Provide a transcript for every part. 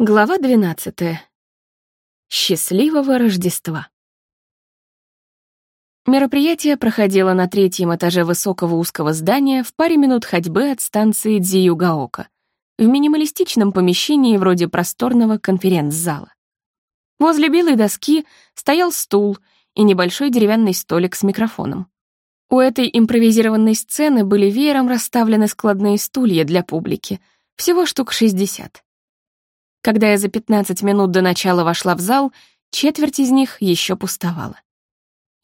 Глава 12. Счастливого Рождества. Мероприятие проходило на третьем этаже высокого узкого здания в паре минут ходьбы от станции Дзиюгаока, в минималистичном помещении вроде просторного конференц-зала. Возле белой доски стоял стул и небольшой деревянный столик с микрофоном. У этой импровизированной сцены были веером расставлены складные стулья для публики, всего штук 60. Когда я за 15 минут до начала вошла в зал, четверть из них еще пустовала.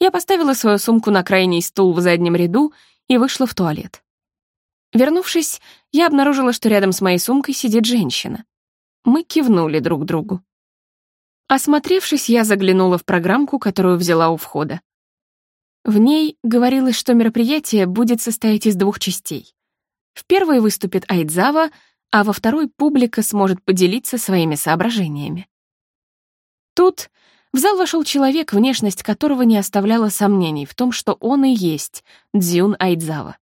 Я поставила свою сумку на крайний стул в заднем ряду и вышла в туалет. Вернувшись, я обнаружила, что рядом с моей сумкой сидит женщина. Мы кивнули друг другу. Осмотревшись, я заглянула в программку, которую взяла у входа. В ней говорилось, что мероприятие будет состоять из двух частей. В первой выступит Айдзава, а во второй публика сможет поделиться своими соображениями. Тут в зал вошел человек, внешность которого не оставляла сомнений в том, что он и есть Дзюн Айдзава.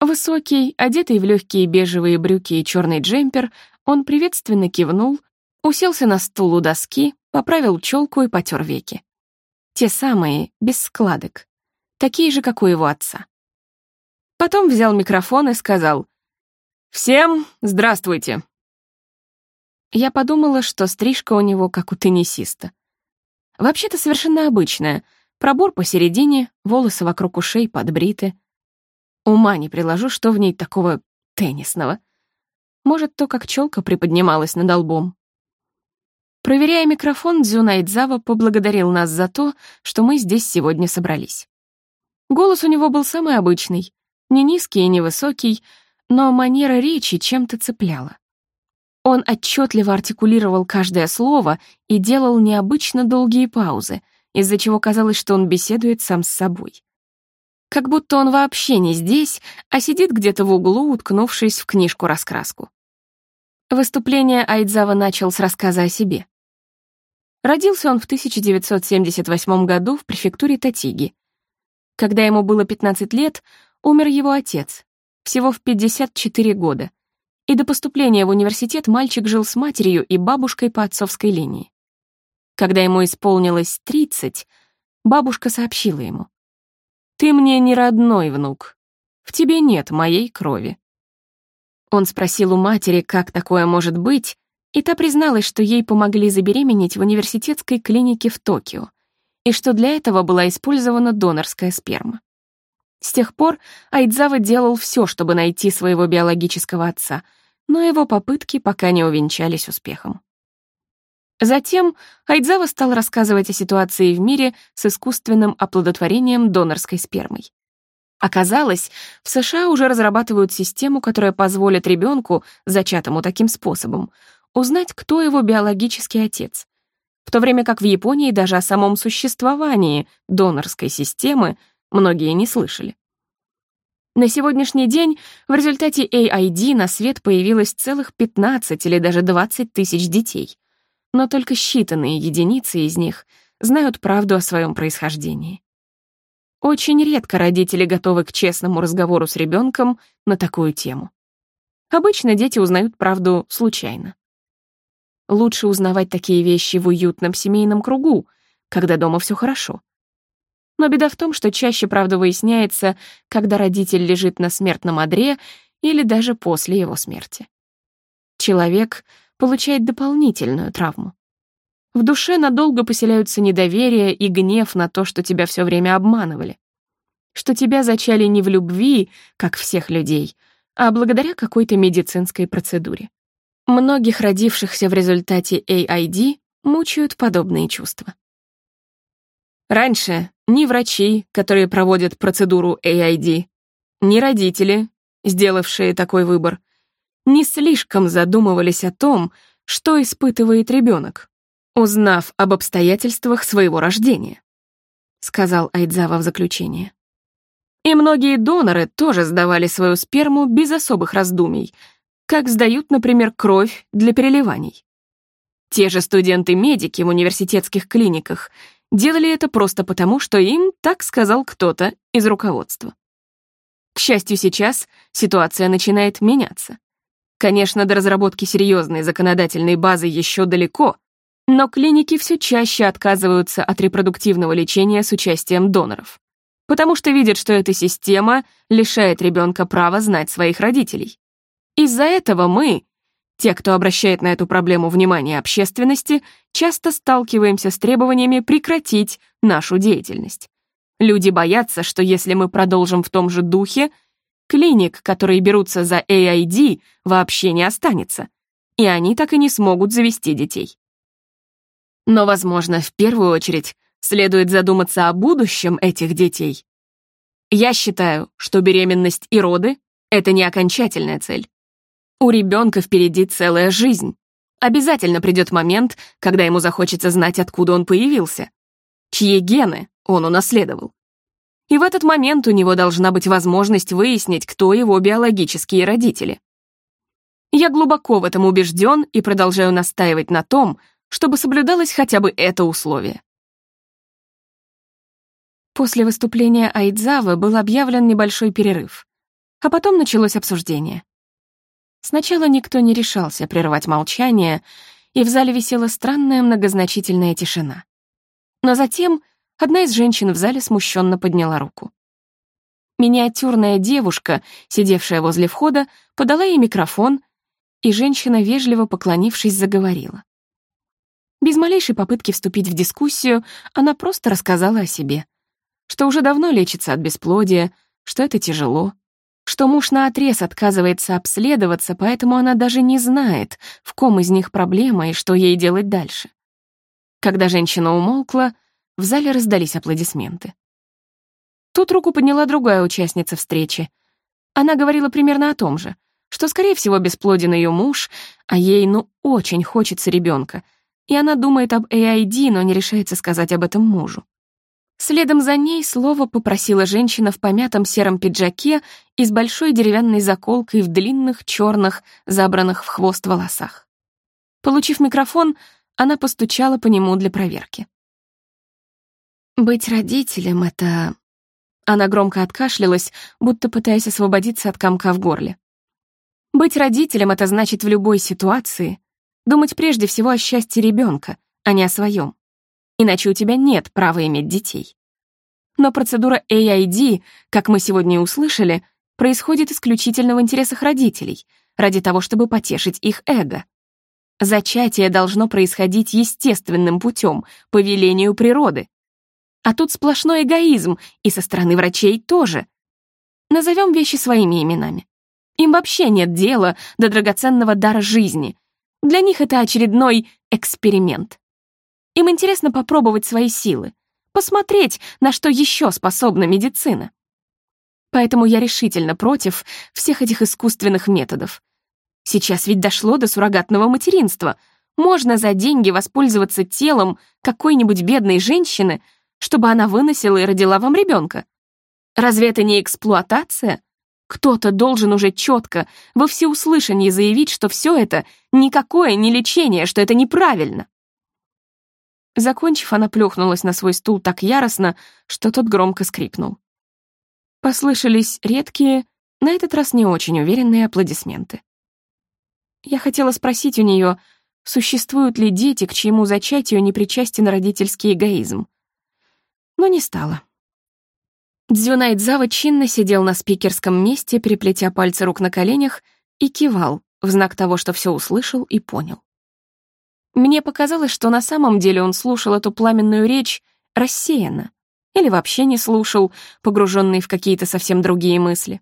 Высокий, одетый в легкие бежевые брюки и черный джемпер, он приветственно кивнул, уселся на стул у доски, поправил челку и потер веки. Те самые, без складок, такие же, как у его отца. Потом взял микрофон и сказал «Всем здравствуйте!» Я подумала, что стрижка у него как у теннисиста. Вообще-то совершенно обычная. Пробор посередине, волосы вокруг ушей подбриты. Ума не приложу, что в ней такого теннисного. Может, то, как челка приподнималась над лбом. Проверяя микрофон, Дзюнайдзава поблагодарил нас за то, что мы здесь сегодня собрались. Голос у него был самый обычный, не низкий и не высокий, но манера речи чем-то цепляла. Он отчетливо артикулировал каждое слово и делал необычно долгие паузы, из-за чего казалось, что он беседует сам с собой. Как будто он вообще не здесь, а сидит где-то в углу, уткнувшись в книжку-раскраску. Выступление Айдзава начал с рассказа о себе. Родился он в 1978 году в префектуре Татиги. Когда ему было 15 лет, умер его отец, всего в 54 года, и до поступления в университет мальчик жил с матерью и бабушкой по отцовской линии. Когда ему исполнилось 30, бабушка сообщила ему, «Ты мне не родной внук, в тебе нет моей крови». Он спросил у матери, как такое может быть, и та призналась, что ей помогли забеременеть в университетской клинике в Токио, и что для этого была использована донорская сперма. С тех пор Айдзава делал все, чтобы найти своего биологического отца, но его попытки пока не увенчались успехом. Затем Айдзава стал рассказывать о ситуации в мире с искусственным оплодотворением донорской спермой. Оказалось, в США уже разрабатывают систему, которая позволит ребенку, зачатому таким способом, узнать, кто его биологический отец, в то время как в Японии даже о самом существовании донорской системы многие не слышали. На сегодняшний день в результате AID на свет появилось целых 15 или даже 20 тысяч детей, но только считанные единицы из них знают правду о своем происхождении. Очень редко родители готовы к честному разговору с ребенком на такую тему. Обычно дети узнают правду случайно. Лучше узнавать такие вещи в уютном семейном кругу, когда дома все хорошо, но беда в том, что чаще правда выясняется, когда родитель лежит на смертном одре или даже после его смерти. Человек получает дополнительную травму. В душе надолго поселяются недоверие и гнев на то, что тебя все время обманывали. Что тебя зачали не в любви, как всех людей, а благодаря какой-то медицинской процедуре. Многих родившихся в результате AID мучают подобные чувства. Раньше ни врачи, которые проводят процедуру AID, ни родители, сделавшие такой выбор, не слишком задумывались о том, что испытывает ребенок, узнав об обстоятельствах своего рождения, сказал Айдзава в заключение. И многие доноры тоже сдавали свою сперму без особых раздумий, как сдают, например, кровь для переливаний. Те же студенты-медики в университетских клиниках делали это просто потому, что им так сказал кто-то из руководства. К счастью, сейчас ситуация начинает меняться. Конечно, до разработки серьезной законодательной базы еще далеко, но клиники все чаще отказываются от репродуктивного лечения с участием доноров, потому что видят, что эта система лишает ребенка права знать своих родителей. Из-за этого мы, те, кто обращает на эту проблему внимание общественности, часто сталкиваемся с требованиями прекратить нашу деятельность. Люди боятся, что если мы продолжим в том же духе, клиник, которые берутся за AID, вообще не останется, и они так и не смогут завести детей. Но, возможно, в первую очередь следует задуматься о будущем этих детей. Я считаю, что беременность и роды — это не окончательная цель. У ребенка впереди целая жизнь. Обязательно придет момент, когда ему захочется знать, откуда он появился, чьи гены он унаследовал. И в этот момент у него должна быть возможность выяснить, кто его биологические родители. Я глубоко в этом убежден и продолжаю настаивать на том, чтобы соблюдалось хотя бы это условие. После выступления Айдзавы был объявлен небольшой перерыв, а потом началось обсуждение. Сначала никто не решался прервать молчание, и в зале висела странная многозначительная тишина. Но затем одна из женщин в зале смущенно подняла руку. Миниатюрная девушка, сидевшая возле входа, подала ей микрофон, и женщина, вежливо поклонившись, заговорила. Без малейшей попытки вступить в дискуссию, она просто рассказала о себе, что уже давно лечится от бесплодия, что это тяжело, что муж наотрез отказывается обследоваться, поэтому она даже не знает, в ком из них проблема и что ей делать дальше. Когда женщина умолкла, в зале раздались аплодисменты. Тут руку подняла другая участница встречи. Она говорила примерно о том же, что, скорее всего, бесплоден ее муж, а ей, ну, очень хочется ребенка, и она думает об AID, но не решается сказать об этом мужу. Следом за ней слово попросила женщина в помятом сером пиджаке и с большой деревянной заколкой в длинных, черных, забранных в хвост волосах. Получив микрофон, она постучала по нему для проверки. «Быть родителем — это...» Она громко откашлялась, будто пытаясь освободиться от комка в горле. «Быть родителем — это значит в любой ситуации думать прежде всего о счастье ребенка, а не о своем иначе у тебя нет права иметь детей. Но процедура AID, как мы сегодня услышали, происходит исключительно в интересах родителей, ради того, чтобы потешить их эго. Зачатие должно происходить естественным путем, по велению природы. А тут сплошной эгоизм, и со стороны врачей тоже. Назовем вещи своими именами. Им вообще нет дела до драгоценного дара жизни. Для них это очередной эксперимент. Им интересно попробовать свои силы, посмотреть, на что еще способна медицина. Поэтому я решительно против всех этих искусственных методов. Сейчас ведь дошло до суррогатного материнства. Можно за деньги воспользоваться телом какой-нибудь бедной женщины, чтобы она выносила и родила вам ребенка. Разве это не эксплуатация? Кто-то должен уже четко, во всеуслышание заявить, что все это никакое не лечение, что это неправильно. Закончив, она плюхнулась на свой стул так яростно, что тот громко скрипнул. Послышались редкие, на этот раз не очень уверенные аплодисменты. Я хотела спросить у нее, существуют ли дети, к чьему зачатию не причастен родительский эгоизм. Но не стала. Дзюнайдзава чинно сидел на спикерском месте, переплетя пальцы рук на коленях, и кивал в знак того, что все услышал и понял. Мне показалось, что на самом деле он слушал эту пламенную речь рассеянно или вообще не слушал, погруженный в какие-то совсем другие мысли.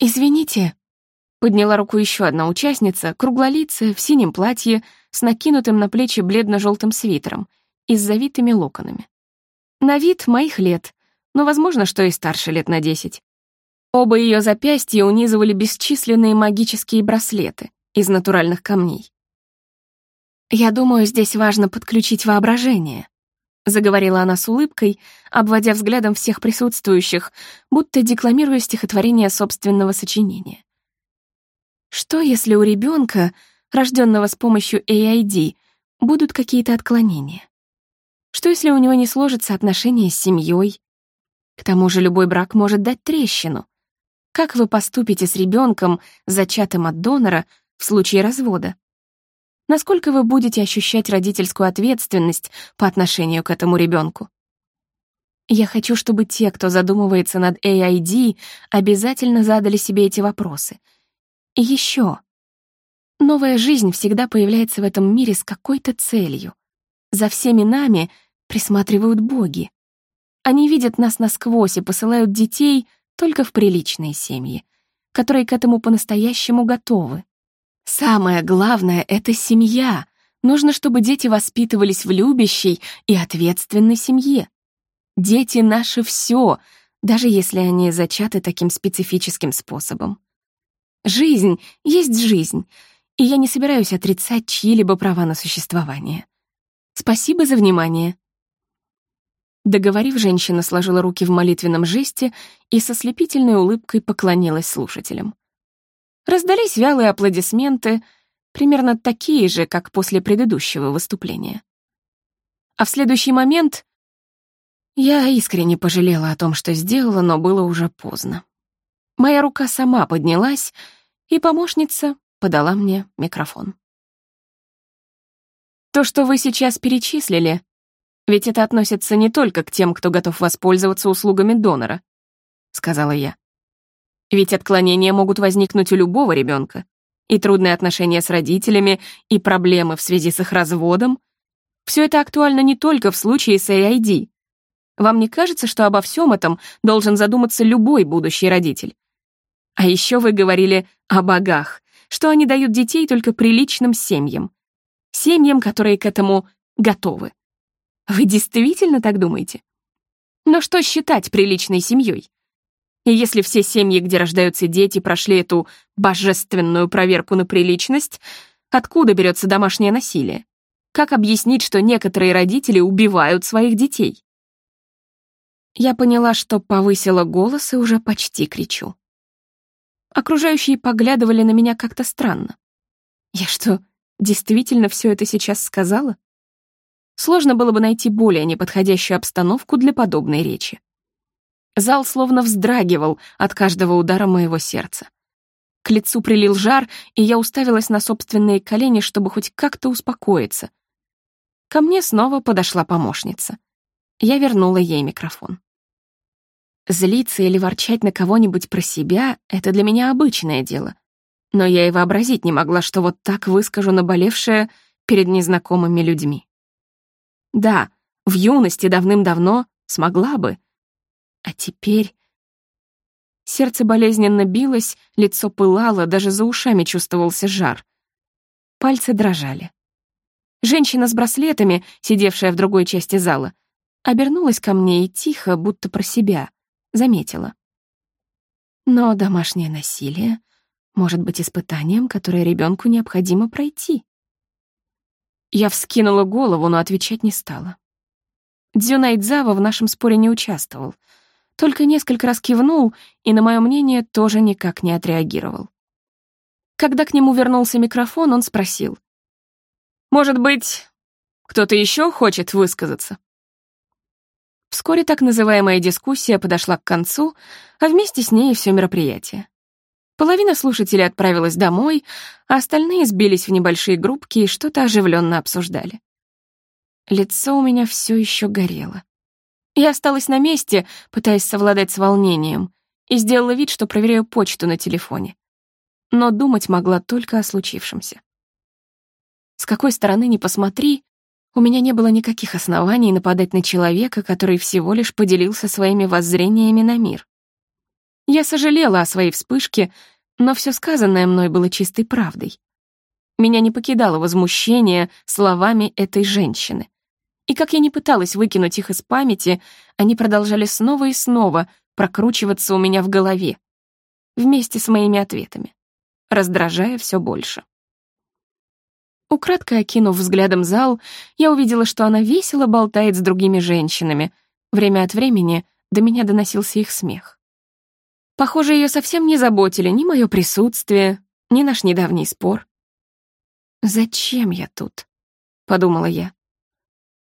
«Извините», — подняла руку еще одна участница, круглолицая, в синем платье, с накинутым на плечи бледно-желтым свитером и с завитыми локонами. На вид моих лет, но, возможно, что и старше лет на десять. Оба ее запястья унизывали бесчисленные магические браслеты из натуральных камней. «Я думаю, здесь важно подключить воображение», — заговорила она с улыбкой, обводя взглядом всех присутствующих, будто декламируя стихотворение собственного сочинения. Что, если у ребенка, рожденного с помощью AID, будут какие-то отклонения? Что, если у него не сложатся отношения с семьей? К тому же любой брак может дать трещину. Как вы поступите с ребенком, зачатым от донора, в случае развода? Насколько вы будете ощущать родительскую ответственность по отношению к этому ребенку? Я хочу, чтобы те, кто задумывается над AID, обязательно задали себе эти вопросы. И еще. Новая жизнь всегда появляется в этом мире с какой-то целью. За всеми нами присматривают боги. Они видят нас насквозь и посылают детей только в приличные семьи, которые к этому по-настоящему готовы. Самое главное — это семья. Нужно, чтобы дети воспитывались в любящей и ответственной семье. Дети — наше все, даже если они зачаты таким специфическим способом. Жизнь есть жизнь, и я не собираюсь отрицать чьи-либо права на существование. Спасибо за внимание. Договорив, женщина сложила руки в молитвенном жесте и со слепительной улыбкой поклонилась слушателям. Раздались вялые аплодисменты, примерно такие же, как после предыдущего выступления. А в следующий момент я искренне пожалела о том, что сделала, но было уже поздно. Моя рука сама поднялась, и помощница подала мне микрофон. То, что вы сейчас перечислили, ведь это относится не только к тем, кто готов воспользоваться услугами донора, сказала я. Ведь отклонения могут возникнуть у любого ребенка, и трудные отношения с родителями, и проблемы в связи с их разводом. Все это актуально не только в случае с AID. Вам не кажется, что обо всем этом должен задуматься любой будущий родитель? А еще вы говорили о богах, что они дают детей только приличным семьям. Семьям, которые к этому готовы. Вы действительно так думаете? Но что считать приличной семьей? И если все семьи, где рождаются дети, прошли эту божественную проверку на приличность, откуда берется домашнее насилие? Как объяснить, что некоторые родители убивают своих детей? Я поняла, что повысила голос и уже почти кричу. Окружающие поглядывали на меня как-то странно. Я что, действительно все это сейчас сказала? Сложно было бы найти более неподходящую обстановку для подобной речи. Зал словно вздрагивал от каждого удара моего сердца. К лицу прилил жар, и я уставилась на собственные колени, чтобы хоть как-то успокоиться. Ко мне снова подошла помощница. Я вернула ей микрофон. Злиться или ворчать на кого-нибудь про себя — это для меня обычное дело. Но я и вообразить не могла, что вот так выскажу наболевшее перед незнакомыми людьми. Да, в юности давным-давно смогла бы. А теперь... Сердце болезненно билось, лицо пылало, даже за ушами чувствовался жар. Пальцы дрожали. Женщина с браслетами, сидевшая в другой части зала, обернулась ко мне и тихо, будто про себя, заметила. Но домашнее насилие может быть испытанием, которое ребенку необходимо пройти. Я вскинула голову, но отвечать не стала. Дзюнайдзава в нашем споре не участвовал, только несколько раз кивнул и на мое мнение тоже никак не отреагировал. Когда к нему вернулся микрофон, он спросил. «Может быть, кто-то еще хочет высказаться?» Вскоре так называемая дискуссия подошла к концу, а вместе с ней и все мероприятие. Половина слушателей отправилась домой, а остальные сбились в небольшие группки и что-то оживленно обсуждали. Лицо у меня все еще горело. Я осталась на месте, пытаясь совладать с волнением, и сделала вид, что проверяю почту на телефоне. Но думать могла только о случившемся. С какой стороны ни посмотри, у меня не было никаких оснований нападать на человека, который всего лишь поделился своими воззрениями на мир. Я сожалела о своей вспышке, но все сказанное мной было чистой правдой. Меня не покидало возмущение словами этой женщины. И как я не пыталась выкинуть их из памяти, они продолжали снова и снова прокручиваться у меня в голове, вместе с моими ответами, раздражая все больше. Украдкой окинув взглядом зал, я увидела, что она весело болтает с другими женщинами. Время от времени до меня доносился их смех. Похоже, ее совсем не заботили ни мое присутствие, ни наш недавний спор. «Зачем я тут?» — подумала я.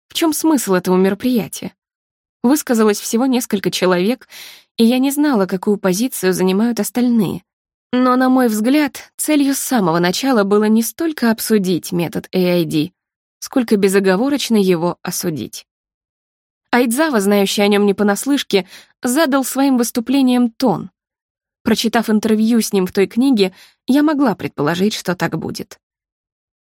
«В чем смысл этого мероприятия?» Высказалось всего несколько человек, и я не знала, какую позицию занимают остальные. Но, на мой взгляд, целью с самого начала было не столько обсудить метод AID, сколько безоговорочно его осудить. Айдзава, знающий о нем не понаслышке, задал своим выступлением тон. Прочитав интервью с ним в той книге, я могла предположить, что так будет.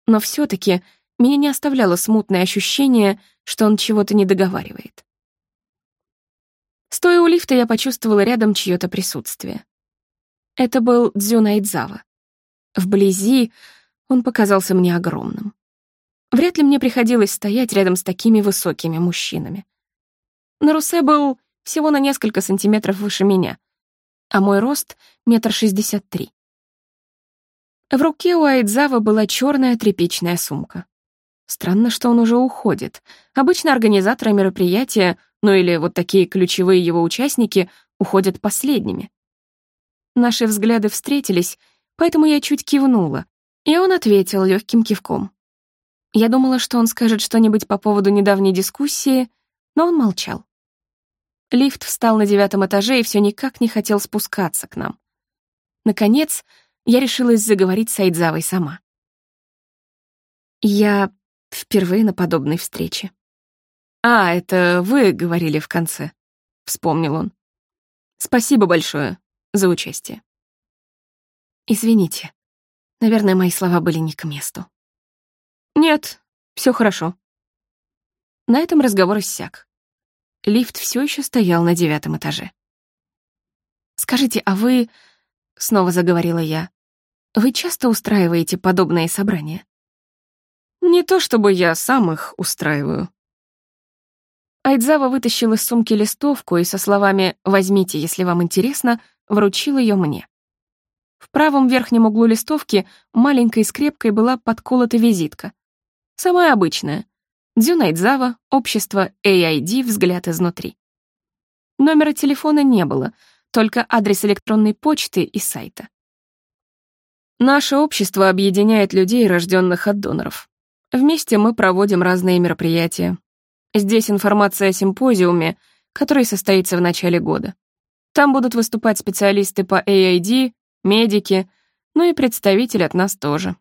Но все таки меня не оставляло смутное ощущение, что он чего-то не договаривает. Стоя у лифта, я почувствовала рядом чье то присутствие. Это был Дзюна Айдзава. Вблизи он показался мне огромным. Вряд ли мне приходилось стоять рядом с такими высокими мужчинами. Нарусе был всего на несколько сантиметров выше меня, а мой рост — метр шестьдесят три. В руке у Айдзава была черная тряпичная сумка. Странно, что он уже уходит. Обычно организаторы мероприятия, ну или вот такие ключевые его участники, уходят последними. Наши взгляды встретились, поэтому я чуть кивнула, и он ответил легким кивком. Я думала, что он скажет что-нибудь по поводу недавней дискуссии, но он молчал. Лифт встал на девятом этаже и все никак не хотел спускаться к нам. Наконец, я решилась заговорить с Айдзавой сама. Я впервые на подобной встрече. «А, это вы говорили в конце», — вспомнил он. «Спасибо большое за участие». «Извините, наверное, мои слова были не к месту». «Нет, все хорошо». На этом разговор иссяк. Лифт все еще стоял на девятом этаже. «Скажите, а вы...» — снова заговорила я. «Вы часто устраиваете подобные собрания?» «Не то чтобы я сам их устраиваю». Айдзава вытащил из сумки листовку и со словами «возьмите, если вам интересно», вручил ее мне. В правом верхнем углу листовки маленькой скрепкой была подколота визитка. Самая обычная — Дзюнайдзава, общество AID «Взгляд изнутри». Номера телефона не было, только адрес электронной почты и сайта. Наше общество объединяет людей, рожденных от доноров. Вместе мы проводим разные мероприятия. Здесь информация о симпозиуме, который состоится в начале года. Там будут выступать специалисты по AID, медики, ну и представитель от нас тоже.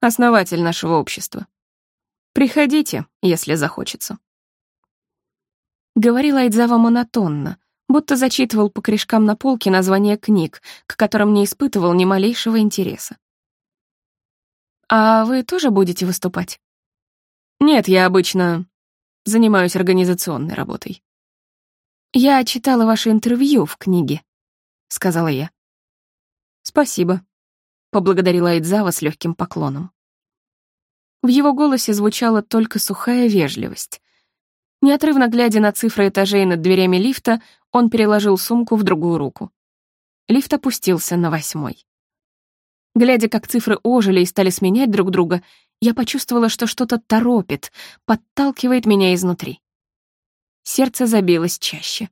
Основатель нашего общества. Приходите, если захочется. Говорил Айдзава монотонно, будто зачитывал по корешкам на полке названия книг, к которым не испытывал ни малейшего интереса. «А вы тоже будете выступать?» «Нет, я обычно занимаюсь организационной работой». «Я читала ваше интервью в книге», — сказала я. «Спасибо», — поблагодарила Айдзава с легким поклоном. В его голосе звучала только сухая вежливость. Неотрывно глядя на цифры этажей над дверями лифта, он переложил сумку в другую руку. Лифт опустился на восьмой. Глядя, как цифры ожили и стали сменять друг друга, я почувствовала, что что-то торопит, подталкивает меня изнутри. Сердце забилось чаще.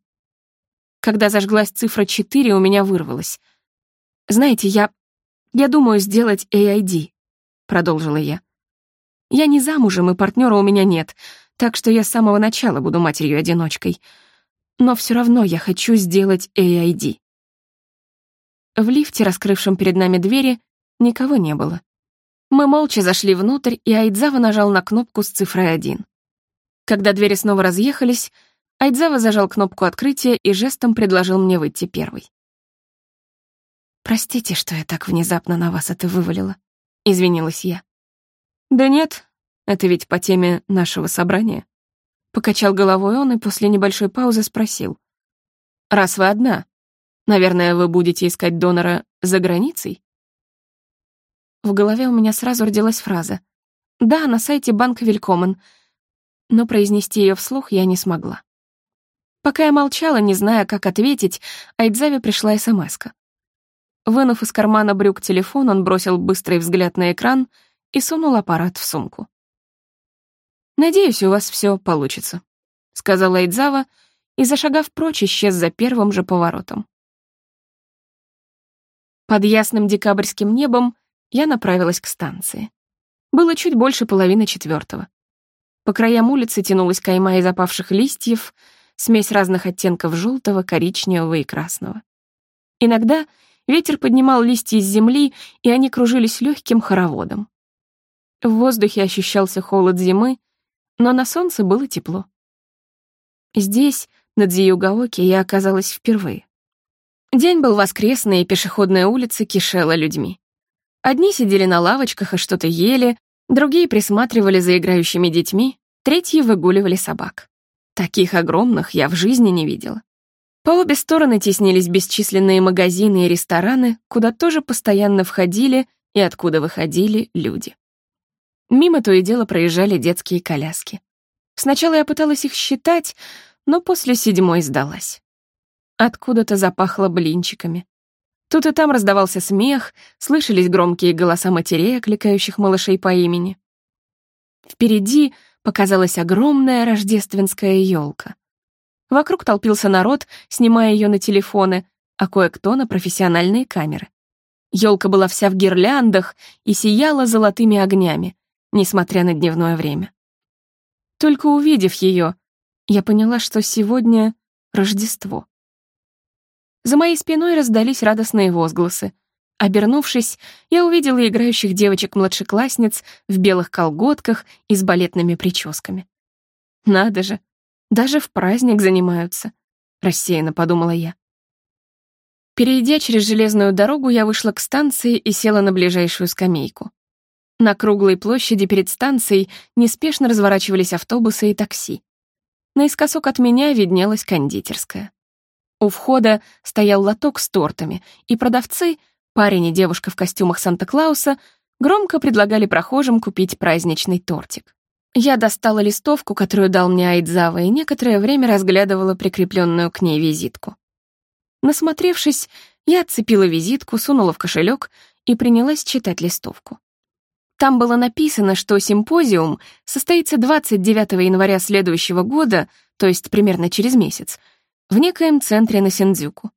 Когда зажглась цифра 4, у меня вырвалось. «Знаете, я... я думаю сделать AID», — продолжила я. Я не замужем, и партнера у меня нет, так что я с самого начала буду матерью-одиночкой. Но все равно я хочу сделать AID. В лифте, раскрывшем перед нами двери, никого не было. Мы молча зашли внутрь, и Айдзава нажал на кнопку с цифрой 1. Когда двери снова разъехались, Айдзава зажал кнопку открытия и жестом предложил мне выйти первой. «Простите, что я так внезапно на вас это вывалила», — извинилась я. «Да нет, это ведь по теме нашего собрания». Покачал головой он и после небольшой паузы спросил. «Раз вы одна, наверное, вы будете искать донора за границей?» В голове у меня сразу родилась фраза. «Да, на сайте банка Вилькомен», но произнести ее вслух я не смогла. Пока я молчала, не зная, как ответить, Айдзаве пришла смс -ка. Вынув из кармана брюк телефон, он бросил быстрый взгляд на экран — и сунул аппарат в сумку. «Надеюсь, у вас все получится», — сказала Эйдзава и, зашагав прочь, исчез за первым же поворотом. Под ясным декабрьским небом я направилась к станции. Было чуть больше половины четвертого. По краям улицы тянулась кайма из опавших листьев, смесь разных оттенков желтого, коричневого и красного. Иногда ветер поднимал листья из земли, и они кружились легким хороводом. В воздухе ощущался холод зимы, но на солнце было тепло. Здесь, на Дзиюгаоке, я оказалась впервые. День был воскресный, и пешеходная улица кишела людьми. Одни сидели на лавочках и что-то ели, другие присматривали за играющими детьми, третьи выгуливали собак. Таких огромных я в жизни не видела. По обе стороны теснились бесчисленные магазины и рестораны, куда тоже постоянно входили и откуда выходили люди. Мимо то и дело проезжали детские коляски. Сначала я пыталась их считать, но после седьмой сдалась. Откуда-то запахло блинчиками. Тут и там раздавался смех, слышались громкие голоса матерей, окликающих малышей по имени. Впереди показалась огромная рождественская елка. Вокруг толпился народ, снимая ее на телефоны, а кое-кто на профессиональные камеры. Елка была вся в гирляндах и сияла золотыми огнями, несмотря на дневное время. Только увидев ее, я поняла, что сегодня Рождество. За моей спиной раздались радостные возгласы. Обернувшись, я увидела играющих девочек-младшеклассниц в белых колготках и с балетными прическами. «Надо же, даже в праздник занимаются», — рассеянно подумала я. Перейдя через железную дорогу, я вышла к станции и села на ближайшую скамейку. На круглой площади перед станцией неспешно разворачивались автобусы и такси. Наискосок от меня виднелась кондитерская. У входа стоял лоток с тортами, и продавцы, парень и девушка в костюмах Санта-Клауса, громко предлагали прохожим купить праздничный тортик. Я достала листовку, которую дал мне Айдзава, и некоторое время разглядывала прикрепленную к ней визитку. Насмотревшись, я отцепила визитку, сунула в кошелек и принялась читать листовку. Там было написано, что симпозиум состоится 29 января следующего года, то есть примерно через месяц, в некоем центре на Синдзюку.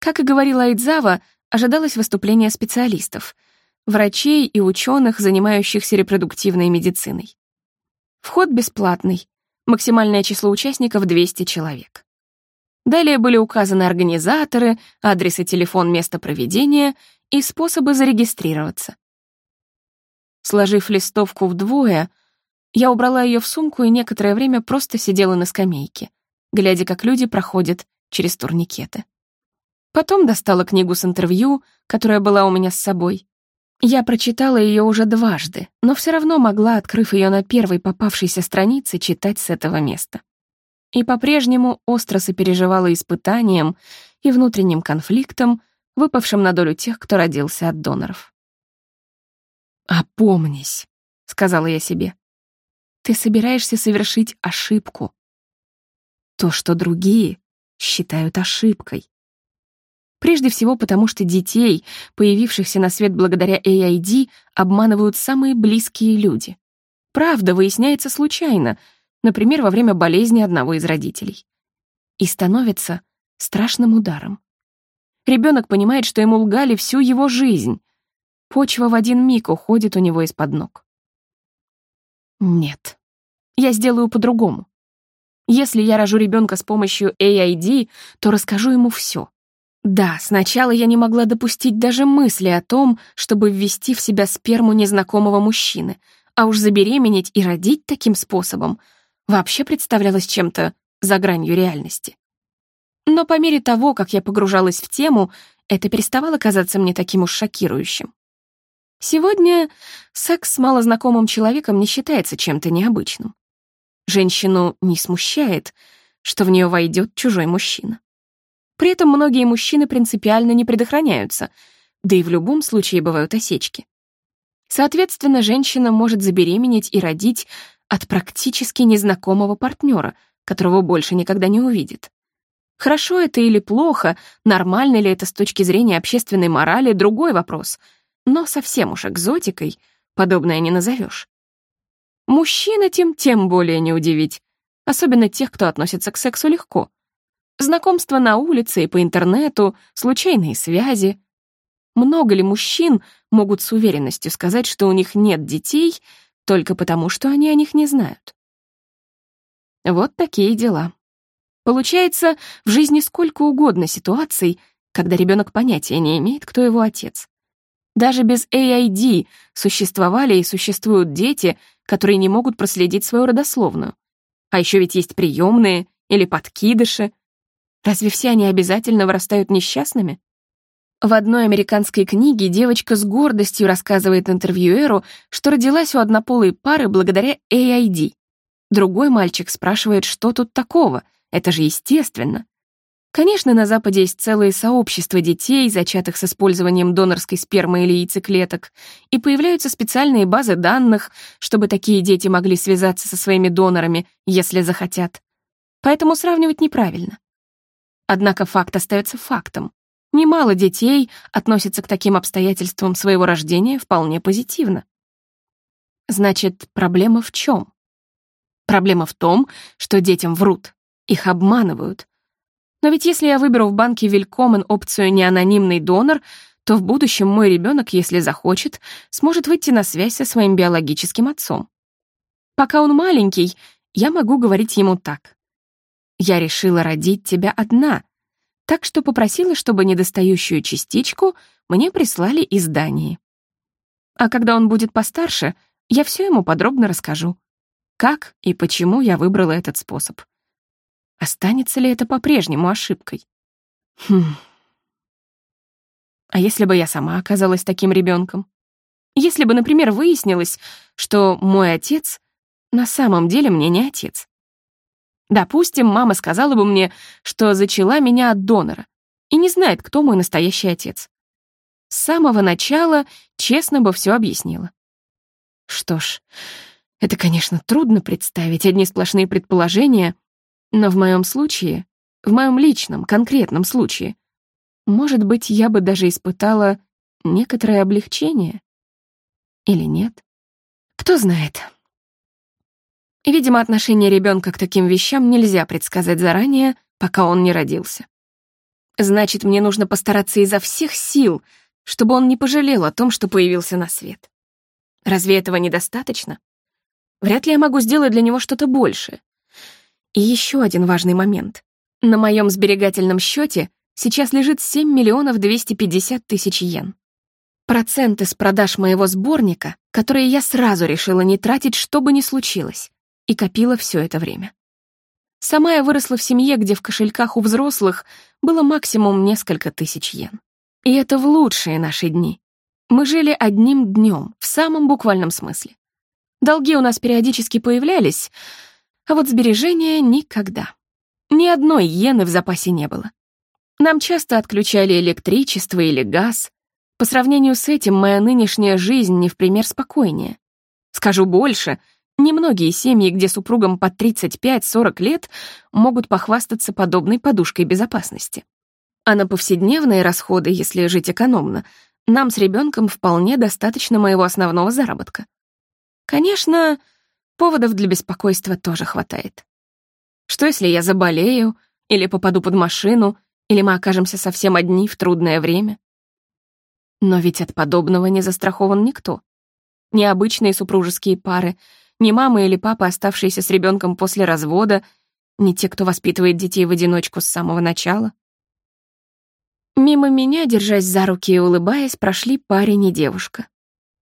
Как и говорила Айдзава, ожидалось выступление специалистов, врачей и ученых, занимающихся репродуктивной медициной. Вход бесплатный, максимальное число участников — 200 человек. Далее были указаны организаторы, адрес и телефон места проведения и способы зарегистрироваться. Сложив листовку вдвое, я убрала ее в сумку и некоторое время просто сидела на скамейке, глядя, как люди проходят через турникеты. Потом достала книгу с интервью, которая была у меня с собой. Я прочитала ее уже дважды, но все равно могла, открыв ее на первой попавшейся странице, читать с этого места. И по-прежнему остро сопереживала испытаниям и внутренним конфликтам, выпавшим на долю тех, кто родился от доноров. «Опомнись», — сказала я себе. «Ты собираешься совершить ошибку, то, что другие считают ошибкой. Прежде всего потому, что детей, появившихся на свет благодаря AID, обманывают самые близкие люди. Правда выясняется случайно, например, во время болезни одного из родителей. И становится страшным ударом. Ребенок понимает, что ему лгали всю его жизнь. Почва в один миг уходит у него из-под ног. Нет, я сделаю по-другому. Если я рожу ребенка с помощью AID, то расскажу ему все. Да, сначала я не могла допустить даже мысли о том, чтобы ввести в себя сперму незнакомого мужчины, а уж забеременеть и родить таким способом вообще представлялось чем-то за гранью реальности. Но по мере того, как я погружалась в тему, это переставало казаться мне таким уж шокирующим. Сегодня секс с малознакомым человеком не считается чем-то необычным. Женщину не смущает, что в нее войдет чужой мужчина. При этом многие мужчины принципиально не предохраняются, да и в любом случае бывают осечки. Соответственно, женщина может забеременеть и родить от практически незнакомого партнера, которого больше никогда не увидит. Хорошо это или плохо, нормально ли это с точки зрения общественной морали — другой вопрос. Но совсем уж экзотикой подобное не назовешь. Мужчин этим тем более не удивить, особенно тех, кто относится к сексу легко. Знакомства на улице и по интернету, случайные связи. Много ли мужчин могут с уверенностью сказать, что у них нет детей только потому, что они о них не знают? Вот такие дела. Получается, в жизни сколько угодно ситуаций, когда ребенок понятия не имеет, кто его отец. Даже без AID существовали и существуют дети, которые не могут проследить свою родословную. А еще ведь есть приемные или подкидыши. Разве все они обязательно вырастают несчастными? В одной американской книге девочка с гордостью рассказывает интервьюеру, что родилась у однополой пары благодаря AID. Другой мальчик спрашивает, что тут такого, это же естественно. Конечно, на Западе есть целые сообщества детей, зачатых с использованием донорской спермы или яйцеклеток, и появляются специальные базы данных, чтобы такие дети могли связаться со своими донорами, если захотят. Поэтому сравнивать неправильно. Однако факт остается фактом. Немало детей относятся к таким обстоятельствам своего рождения вполне позитивно. Значит, проблема в чем? Проблема в том, что детям врут, их обманывают, но ведь если я выберу в банке Вилькомен опцию «неанонимный донор», то в будущем мой ребенок, если захочет, сможет выйти на связь со своим биологическим отцом. Пока он маленький, я могу говорить ему так. «Я решила родить тебя одна», так что попросила, чтобы недостающую частичку мне прислали из Дании. А когда он будет постарше, я все ему подробно расскажу. Как и почему я выбрала этот способ. Останется ли это по-прежнему ошибкой? Хм. А если бы я сама оказалась таким ребенком? Если бы, например, выяснилось, что мой отец на самом деле мне не отец. Допустим, мама сказала бы мне, что зачала меня от донора и не знает, кто мой настоящий отец. С самого начала честно бы все объяснила. Что ж, это, конечно, трудно представить, одни сплошные предположения, но в моем случае, в моем личном, конкретном случае, может быть, я бы даже испытала некоторое облегчение. Или нет? Кто знает. Видимо, отношение ребенка к таким вещам нельзя предсказать заранее, пока он не родился. Значит, мне нужно постараться изо всех сил, чтобы он не пожалел о том, что появился на свет. Разве этого недостаточно? Вряд ли я могу сделать для него что-то большее. И еще один важный момент. На моем сберегательном счете сейчас лежит 7 миллионов 250 тысяч йен. Проценты с продаж моего сборника, которые я сразу решила не тратить, что бы ни случилось, и копила все это время. Сама я выросла в семье, где в кошельках у взрослых было максимум несколько тысяч йен. И это в лучшие наши дни. Мы жили одним днем, в самом буквальном смысле. Долги у нас периодически появлялись, а вот сбережения никогда. Ни одной иены в запасе не было. Нам часто отключали электричество или газ. По сравнению с этим моя нынешняя жизнь не в пример спокойнее. Скажу больше, немногие семьи, где супругам по 35-40 лет, могут похвастаться подобной подушкой безопасности. А на повседневные расходы, если жить экономно, нам с ребенком вполне достаточно моего основного заработка. Конечно, Поводов для беспокойства тоже хватает. Что если я заболею, или попаду под машину, или мы окажемся совсем одни в трудное время? Но ведь от подобного не застрахован никто. Ни обычные супружеские пары, ни мама или папа, оставшиеся с ребенком после развода, ни те, кто воспитывает детей в одиночку с самого начала. Мимо меня, держась за руки и улыбаясь, прошли парень и девушка.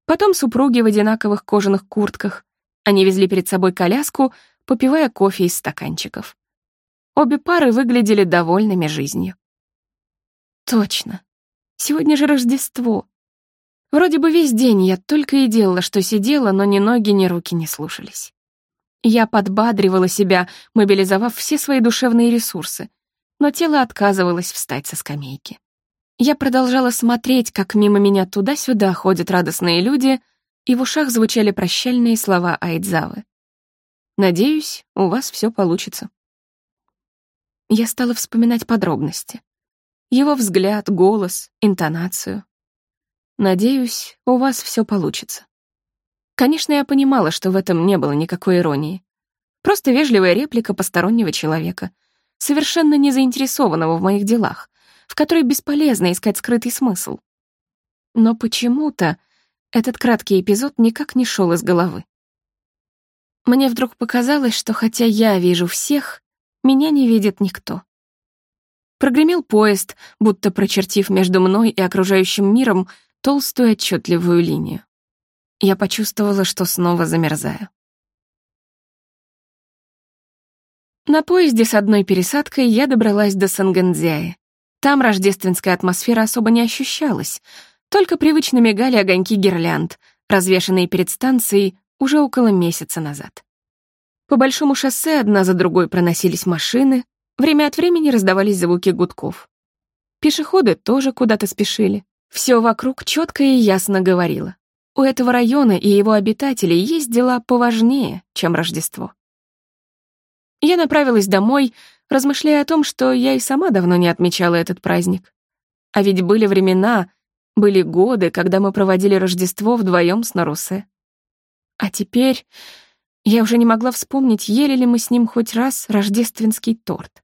Потом супруги в одинаковых кожаных куртках, они везли перед собой коляску, попивая кофе из стаканчиков. Обе пары выглядели довольными жизнью. Точно. Сегодня же Рождество. Вроде бы весь день я только и делала, что сидела, но ни ноги, ни руки не слушались. Я подбадривала себя, мобилизовав все свои душевные ресурсы, но тело отказывалось встать со скамейки. Я продолжала смотреть, как мимо меня туда-сюда ходят радостные люди — и в ушах звучали прощальные слова Айдзавы. «Надеюсь, у вас все получится». Я стала вспоминать подробности. Его взгляд, голос, интонацию. «Надеюсь, у вас все получится». Конечно, я понимала, что в этом не было никакой иронии. Просто вежливая реплика постороннего человека, совершенно не заинтересованного в моих делах, в которой бесполезно искать скрытый смысл. Но почему-то этот краткий эпизод никак не шел из головы. Мне вдруг показалось, что хотя я вижу всех, меня не видит никто. Прогремел поезд, будто прочертив между мной и окружающим миром толстую отчетливую линию. Я почувствовала, что снова замерзаю. На поезде с одной пересадкой я добралась до Сангензяи. Там рождественская атмосфера особо не ощущалась, только привычно мигали огоньки гирлянд, развешанные перед станцией уже около месяца назад. По большому шоссе одна за другой проносились машины, время от времени раздавались звуки гудков. Пешеходы тоже куда-то спешили. Все вокруг четко и ясно говорило. У этого района и его обитателей есть дела поважнее, чем Рождество. Я направилась домой, размышляя о том, что я и сама давно не отмечала этот праздник. А ведь были времена, были годы, когда мы проводили Рождество вдвоем с Нарусе. А теперь я уже не могла вспомнить, ели ли мы с ним хоть раз рождественский торт.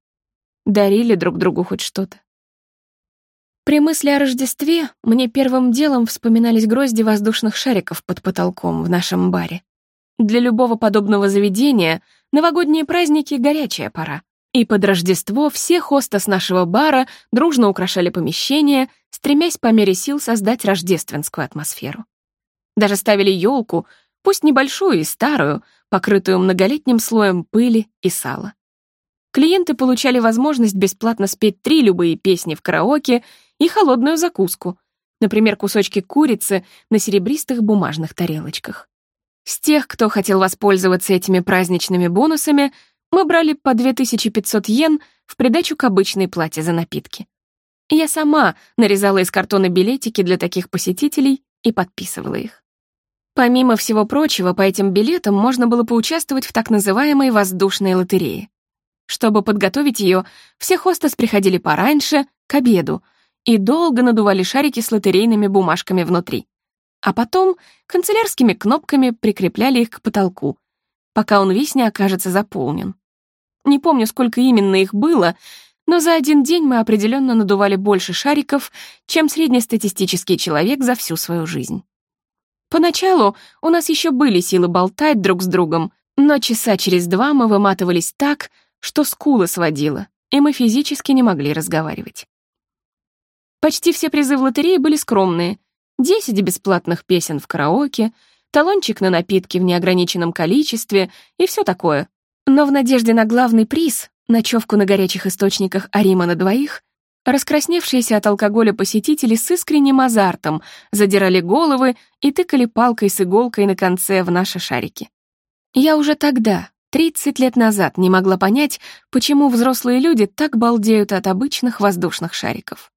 Дарили друг другу хоть что-то. При мысли о Рождестве мне первым делом вспоминались грозди воздушных шариков под потолком в нашем баре. Для любого подобного заведения новогодние праздники — горячая пора. И под Рождество все хостес нашего бара дружно украшали помещение, стремясь по мере сил создать рождественскую атмосферу. Даже ставили елку, пусть небольшую и старую, покрытую многолетним слоем пыли и сала. Клиенты получали возможность бесплатно спеть три любые песни в караоке и холодную закуску, например, кусочки курицы на серебристых бумажных тарелочках. С тех, кто хотел воспользоваться этими праздничными бонусами, мы брали по 2500 йен в придачу к обычной плате за напитки. Я сама нарезала из картона билетики для таких посетителей и подписывала их. Помимо всего прочего, по этим билетам можно было поучаствовать в так называемой воздушной лотерее. Чтобы подготовить ее, все хостес приходили пораньше, к обеду, и долго надували шарики с лотерейными бумажками внутри а потом канцелярскими кнопками прикрепляли их к потолку, пока он весь не окажется заполнен. Не помню, сколько именно их было, но за один день мы определенно надували больше шариков, чем среднестатистический человек за всю свою жизнь. Поначалу у нас еще были силы болтать друг с другом, но часа через два мы выматывались так, что скулы сводило, и мы физически не могли разговаривать. Почти все призы в лотерее были скромные, 10 бесплатных песен в караоке, талончик на напитки в неограниченном количестве и все такое. Но в надежде на главный приз, ночевку на горячих источниках Арима на двоих, раскрасневшиеся от алкоголя посетители с искренним азартом задирали головы и тыкали палкой с иголкой на конце в наши шарики. Я уже тогда, 30 лет назад, не могла понять, почему взрослые люди так балдеют от обычных воздушных шариков.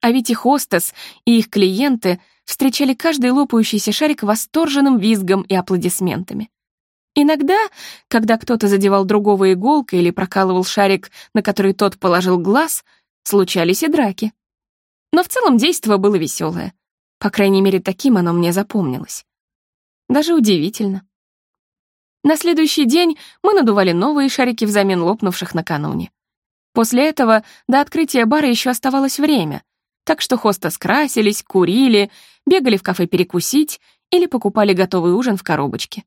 А ведь и хостес, и их клиенты — встречали каждый лопающийся шарик восторженным визгом и аплодисментами. Иногда, когда кто-то задевал другого иголкой или прокалывал шарик, на который тот положил глаз, случались и драки. Но в целом действо было веселое. По крайней мере, таким оно мне запомнилось. Даже удивительно. На следующий день мы надували новые шарики взамен лопнувших накануне. После этого до открытия бара еще оставалось время, так что хосты скрасились, курили, бегали в кафе перекусить или покупали готовый ужин в коробочке.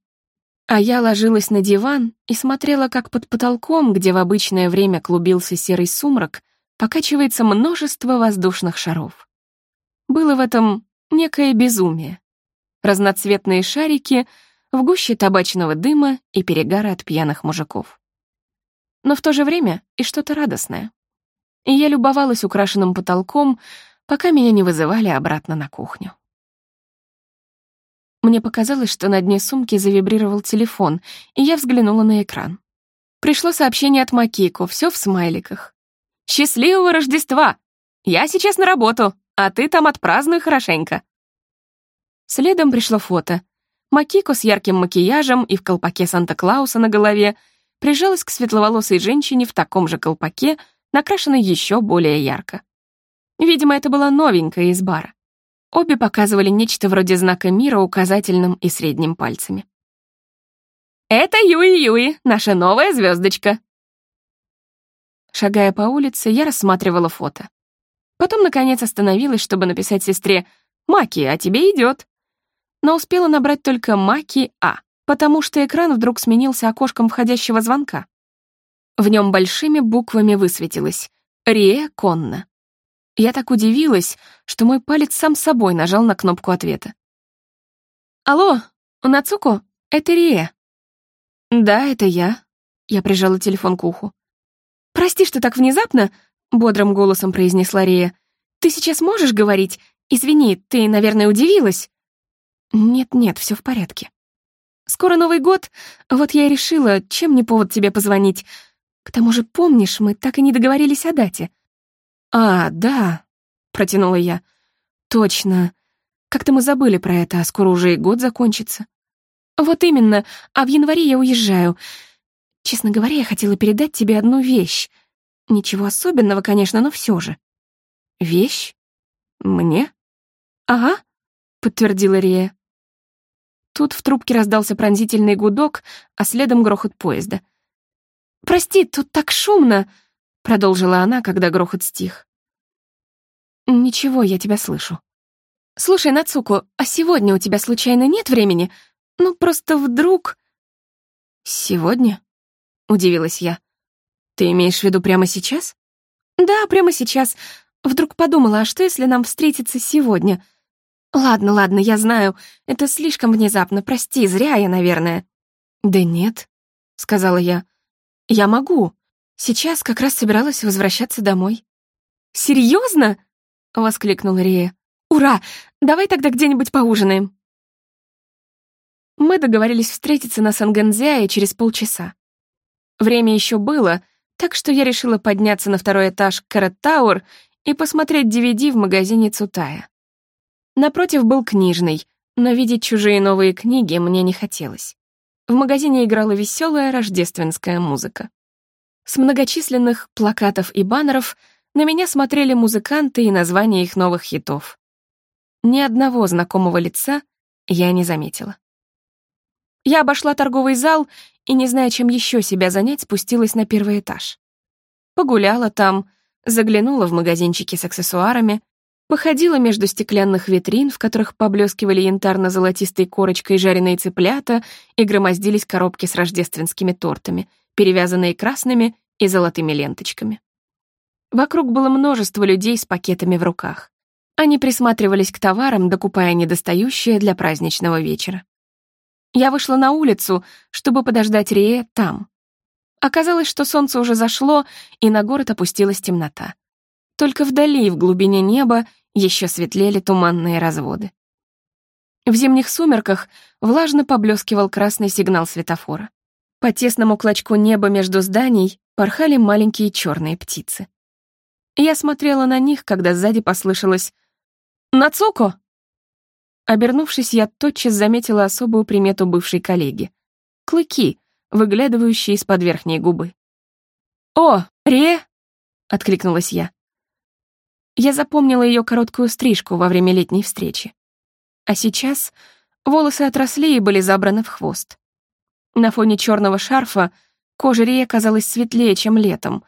А я ложилась на диван и смотрела, как под потолком, где в обычное время клубился серый сумрак, покачивается множество воздушных шаров. Было в этом некое безумие. Разноцветные шарики в гуще табачного дыма и перегара от пьяных мужиков. Но в то же время и что-то радостное. И я любовалась украшенным потолком, пока меня не вызывали обратно на кухню. Мне показалось, что на дне сумки завибрировал телефон, и я взглянула на экран. Пришло сообщение от Макико, все в смайликах. «Счастливого Рождества! Я сейчас на работу, а ты там отпразднуй хорошенько». Следом пришло фото. Макико с ярким макияжем и в колпаке Санта-Клауса на голове прижалась к светловолосой женщине в таком же колпаке, накрашенной еще более ярко. Видимо, это была новенькая из бара. Обе показывали нечто вроде знака мира указательным и средним пальцами. «Это Юи-Юи, наша новая звездочка. Шагая по улице, я рассматривала фото. Потом, наконец, остановилась, чтобы написать сестре «Маки, а тебе идет. Но успела набрать только «Маки А», потому что экран вдруг сменился окошком входящего звонка. В нем большими буквами высветилось «Рие Конна». Я так удивилась, что мой палец сам собой нажал на кнопку ответа. «Алло, Нацуко, это Рие». «Да, это я». Я прижала телефон к уху. «Прости, что так внезапно», — бодрым голосом произнесла Рия. «Ты сейчас можешь говорить? Извини, ты, наверное, удивилась?» «Нет-нет, все в порядке». «Скоро Новый год, вот я и решила, чем не повод тебе позвонить. К тому же, помнишь, мы так и не договорились о дате». «А, да», — протянула я. «Точно. Как-то мы забыли про это, а скоро уже и год закончится». «Вот именно, а в январе я уезжаю. Честно говоря, я хотела передать тебе одну вещь. Ничего особенного, конечно, но все же». «Вещь? Мне?» «Ага», — подтвердила Рия. Тут в трубке раздался пронзительный гудок, а следом грохот поезда. «Прости, тут так шумно!» — продолжила она, когда грохот стих. «Ничего, я тебя слышу». «Слушай, Нацуко, а сегодня у тебя случайно нет времени? Ну, просто вдруг...» «Сегодня?» — удивилась я. «Ты имеешь в виду прямо сейчас?» «Да, прямо сейчас. Вдруг подумала, а что, если нам встретиться сегодня?» «Ладно, ладно, я знаю. Это слишком внезапно. Прости, зря я, наверное». «Да нет», — сказала я. «Я могу. Сейчас как раз собиралась возвращаться домой». «Серьезно?» — воскликнула Рия. «Ура! Давай тогда где-нибудь поужинаем». Мы договорились встретиться на Сангензяе через полчаса. Время еще было, так что я решила подняться на второй этаж Кэрот и посмотреть DVD в магазине Цутая. Напротив был книжный, но видеть чужие новые книги мне не хотелось. В магазине играла веселая рождественская музыка. С многочисленных плакатов и баннеров на меня смотрели музыканты и названия их новых хитов. Ни одного знакомого лица я не заметила. Я обошла торговый зал и, не зная, чем еще себя занять, спустилась на первый этаж. Погуляла там, заглянула в магазинчики с аксессуарами, Походила между стеклянных витрин, в которых поблескивали янтарно-золотистой корочкой жареные цыплята и громоздились коробки с рождественскими тортами, перевязанные красными и золотыми ленточками. Вокруг было множество людей с пакетами в руках. Они присматривались к товарам, докупая недостающее для праздничного вечера. Я вышла на улицу, чтобы подождать Рее там. Оказалось, что солнце уже зашло, и на город опустилась темнота. Только вдали, в глубине неба, еще светлели туманные разводы. В зимних сумерках влажно поблескивал красный сигнал светофора. По тесному клочку неба между зданий порхали маленькие черные птицы. Я смотрела на них, когда сзади послышалось «Нацуко!». Обернувшись, я тотчас заметила особую примету бывшей коллеги — клыки, выглядывающие из-под верхней губы. «О, Ре!» — откликнулась я. Я запомнила ее короткую стрижку во время летней встречи. А сейчас волосы отросли и были забраны в хвост. На фоне черного шарфа кожа Рия казалась светлее, чем летом,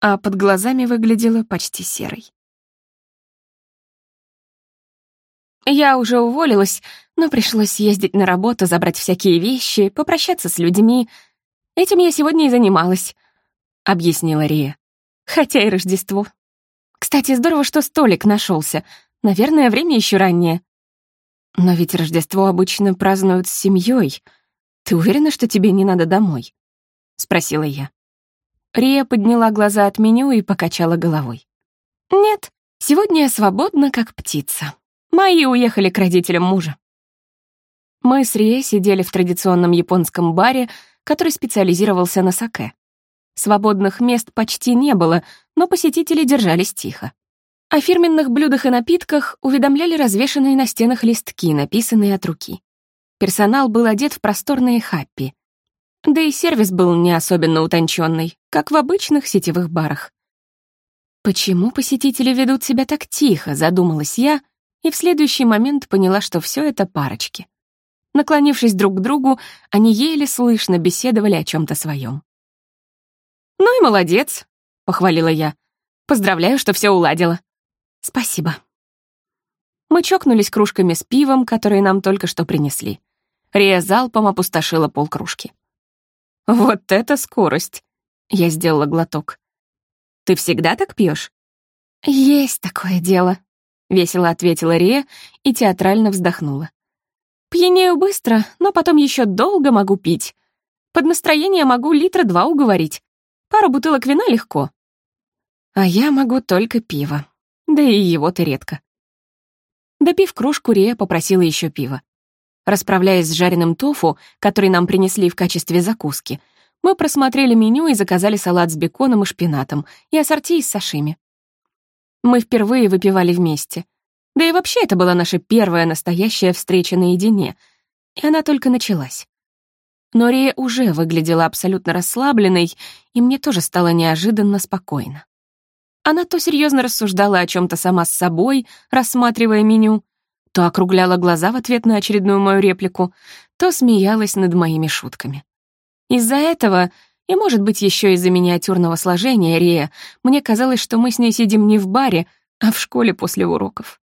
а под глазами выглядела почти серой. Я уже уволилась, но пришлось ездить на работу, забрать всякие вещи, попрощаться с людьми. Этим я сегодня и занималась, — объяснила Рия. Хотя и Рождество кстати, здорово, что столик нашелся. Наверное, время еще раннее. Но ведь Рождество обычно празднуют с семьей. Ты уверена, что тебе не надо домой? Спросила я. Рия подняла глаза от меню и покачала головой. Нет, сегодня я свободна, как птица. Мои уехали к родителям мужа. Мы с Рие сидели в традиционном японском баре, который специализировался на саке. Свободных мест почти не было, но посетители держались тихо. О фирменных блюдах и напитках уведомляли развешанные на стенах листки, написанные от руки. Персонал был одет в просторные хаппи. Да и сервис был не особенно утонченный, как в обычных сетевых барах. Почему посетители ведут себя так тихо, задумалась я, и в следующий момент поняла, что все это парочки. Наклонившись друг к другу, они еле слышно беседовали о чем то своем. «Ну и молодец», — похвалила я. «Поздравляю, что все уладила». «Спасибо». Мы чокнулись кружками с пивом, которые нам только что принесли. Рия залпом опустошила полкружки. «Вот это скорость!» Я сделала глоток. «Ты всегда так пьешь? «Есть такое дело», — весело ответила Рия и театрально вздохнула. «Пьянею быстро, но потом еще долго могу пить. Под настроение могу литра два уговорить. Пару бутылок вина легко. А я могу только пиво. Да и его-то редко». Допив кружку, Рия попросила еще пива. Расправляясь с жареным тофу, который нам принесли в качестве закуски, мы просмотрели меню и заказали салат с беконом и шпинатом и ассорти из сашими. Мы впервые выпивали вместе. Да и вообще это была наша первая настоящая встреча наедине, и она только началась. Но Рия уже выглядела абсолютно расслабленной, и мне тоже стало неожиданно спокойно. Она то серьезно рассуждала о чем то сама с собой, рассматривая меню, то округляла глаза в ответ на очередную мою реплику, то смеялась над моими шутками. Из-за этого, и, может быть, еще из-за миниатюрного сложения Рия, мне казалось, что мы с ней сидим не в баре, а в школе после уроков.